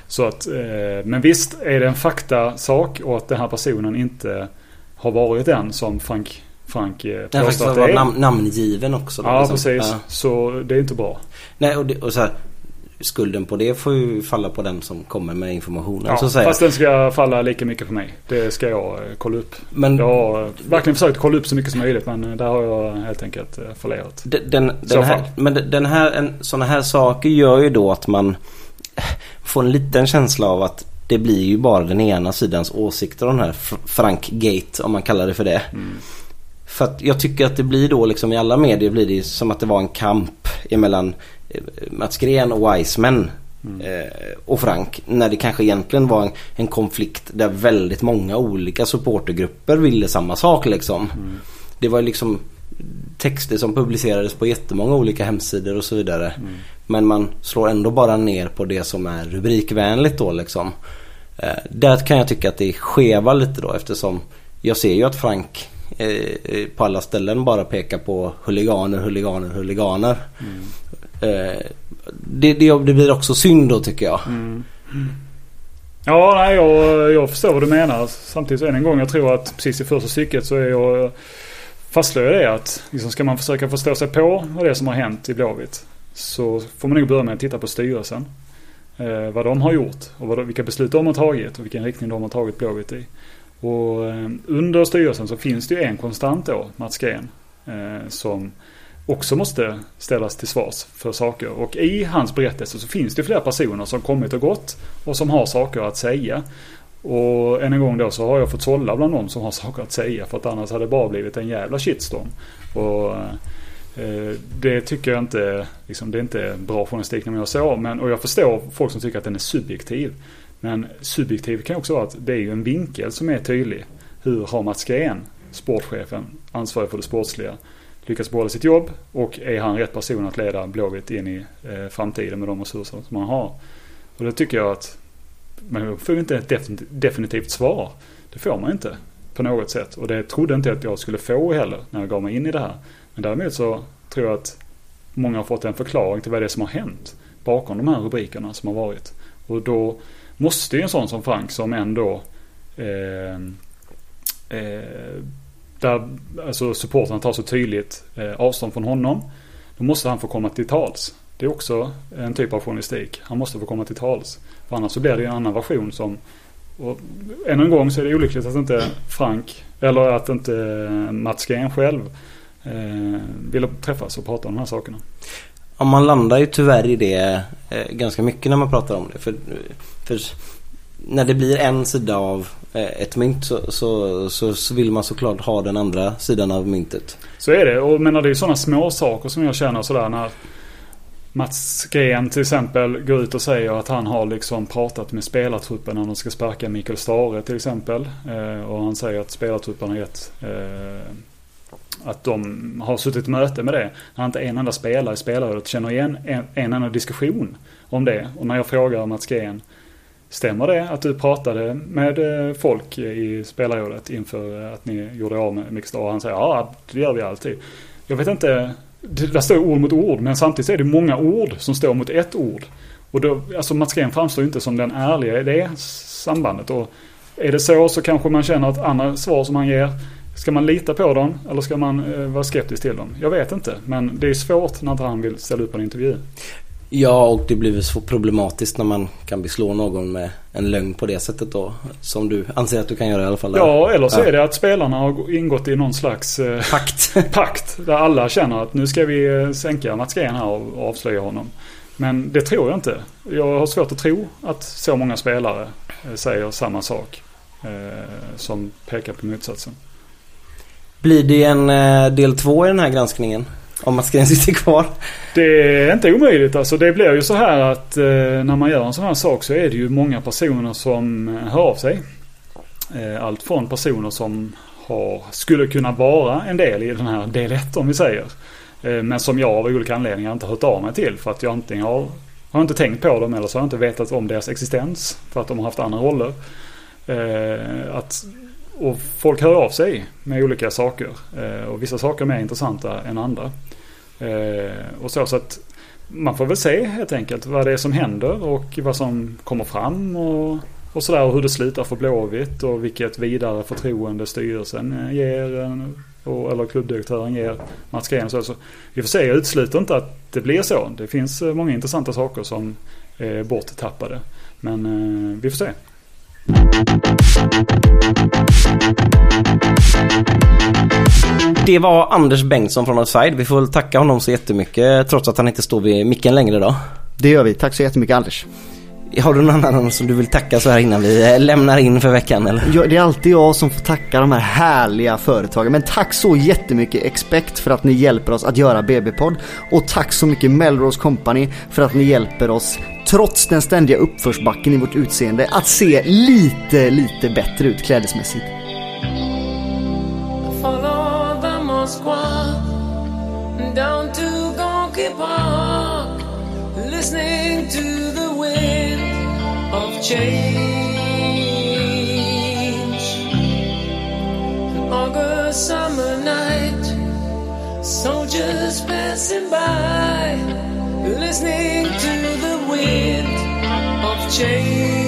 Så att, eh, men visst är det en faktasak och att den här personen inte har varit den som Frank, Frank eh, Den har faktiskt varit nam namngiven också. då, Ja, liksom. precis. Ja. Så det är inte bra. Nej, och, det, och så här, skulden på det får ju falla på den som kommer med informationen. Ja, så fast den ska falla lika mycket på mig. Det ska jag eh, kolla upp. Men Jag har verkligen försökt kolla upp så mycket som möjligt men eh, där har jag helt enkelt fallerat. den, den, här, men den- här, en, sådana här saker gör ju då att man får en liten känsla av att det blir ju bara den ena sidans åsikter om den här Fr- Frank Gate om man kallar det för det. Mm. För att jag tycker att det blir då liksom i alla medier blir det som att det var en kamp emellan eh, Mats Gren och Wiseman eh, och Frank. När det kanske egentligen var en, en konflikt där väldigt många olika supportergrupper ville samma sak liksom. Det var liksom texter som publicerades på jättemånga olika hemsidor och så vidare. Men man slår ändå bara ner på det som är rubrikvänligt då liksom. Eh, där kan jag tycka att det skevar lite då eftersom jag ser ju att Frank på alla ställen bara pekar på huliganer, huliganer, huliganer. Eh, det, det, det blir också synd då tycker jag. Ja, nej, jag, jag förstår vad du menar. Samtidigt så än en gång, jag tror att precis i första stycket så är jag fastslår jag det att liksom ska man försöka förstå sig på vad det är som har hänt i Blåvitt så får man nog börja med att titta på styrelsen. Eh, vad de har gjort och vad de, vilka beslut de har tagit och vilken riktning de har tagit Blåvitt i. Och eh, under styrelsen så finns det ju en konstant då, Mats Gren, eh, som också måste ställas till svars för saker. Och i hans berättelse så finns det flera personer som kommit och gått och som har saker att säga. Och än en gång då så har jag fått sålla bland de som har saker att säga för att annars hade det bara blivit en jävla shitstorm. Och eh, det tycker jag inte, liksom, det är inte bra journalistik när man gör så. Men, och jag förstår folk som tycker att den är subjektiv. Men subjektivt kan också vara att det är ju en vinkel som är tydlig. Hur har Mats Green, sportchefen, ansvarig för det sportsliga, lyckats behålla sitt jobb och är han rätt person att leda Blåvitt in i eh, framtiden med de resurser som han har. Och det tycker jag att man får ju inte ett definitivt svar. Det får man inte på något sätt. Och det trodde inte jag att jag skulle få heller när jag gav mig in i det här. Men däremot så tror jag att många har fått en förklaring till vad det är som har hänt bakom de här rubrikerna som har varit. Och då måste ju en sån som Frank som ändå eh, eh, där alltså supportrarna tar så tydligt eh, avstånd från honom. Då måste han få komma till tals. Det är också en typ av journalistik. Han måste få komma till tals. För annars så blir det en annan version som och än en gång så är det olyckligt att inte Frank eller att inte Mats Green själv eh, ville träffas och prata om de här sakerna. Ja, man landar ju tyvärr i det eh, ganska mycket när man pratar om det. För, för när det blir en sida av eh, ett mynt så, så, så, så vill man såklart ha den andra sidan av myntet. Så är det. Och menar det är sådana små saker som jag känner sådär när Mats Gren till exempel går ut och säger att han har liksom pratat med spelartruppen när de ska sparka Mikael Stare till exempel. Eh, och han säger att spelartruppen har gett eh, att de har suttit i möte med det. När inte en enda spelare i spelarrådet känner igen en, en enda diskussion om det. Och när jag frågar Mats Green, stämmer det att du pratade med eh, folk i spelarrådet inför eh, att ni gjorde av med Mixed Och han säger ja, det gör vi alltid. Jag vet inte, det där står ord mot ord, men samtidigt är det många ord som står mot ett ord. Och då, alltså Mats Green framstår ju inte som den ärliga i det sambandet. Och är det så så kanske man känner att andra svar som han ger, ska man lita på dem eller ska man eh, vara skeptisk till dem? Jag vet inte, men det är svårt när inte han vill ställa upp på en intervju. Ja, och det blir väl så problematiskt när man kan beslå någon med en lögn på det sättet då. Som du anser att du kan göra i alla fall. Ja, eller så är det att spelarna har ingått i någon slags eh, Pakt. <laughs> pakt där alla känner att nu ska vi eh, sänka Mats Green här och avslöja honom. Men det tror jag inte. Jag har svårt att tro att så många spelare eh, säger samma sak eh, som pekar på motsatsen. Blir det en eh, del två i den här granskningen? Om Mats Green <laughs> sitter kvar? Det är inte omöjligt. Alltså det blir ju så här att eh, när man gör en sån här sak så är det ju många personer som eh, hör av sig. Eh, allt från personer som har, skulle kunna vara en del i den här del 1 om vi säger. Eh, men som jag av olika anledningar inte har hört av mig till för att jag antingen har, har inte tänkt på dem eller så har jag inte vetat om deras existens för att de har haft andra roller. Eh, att, och folk hör av sig med olika saker. Eh, och vissa saker är mer intressanta än andra. Eh, och så, så att man får väl se helt enkelt vad det är som händer och vad som kommer fram och, och sådär och hur det slutar för Blåvitt och vilket vidare förtroende styrelsen ger och, eller klubbdirektören ger Mats Green. Så, så vi får se, jag utesluter inte att det blir så. Det finns eh, många intressanta saker som är borttappade. Men eh, vi får se. Det var Anders Bengtsson från Outside. Vi får väl tacka honom så jättemycket trots att han inte står vid micken längre idag. Det gör vi. Tack så jättemycket Anders. Har du någon annan som du vill tacka så här innan vi eh, lämnar in för veckan eller? Ja, det är alltid jag som får tacka de här härliga företagen. Men tack så jättemycket Expect för att ni hjälper oss att göra BB-podd. Och tack så mycket Melrose Company för att ni hjälper oss, trots den ständiga uppförsbacken i vårt utseende, att se lite, lite bättre ut klädesmässigt. Follow the Moskva down to Gonky Park, listening to the wind of change. An August summer night, soldiers passing by, listening to the wind of change.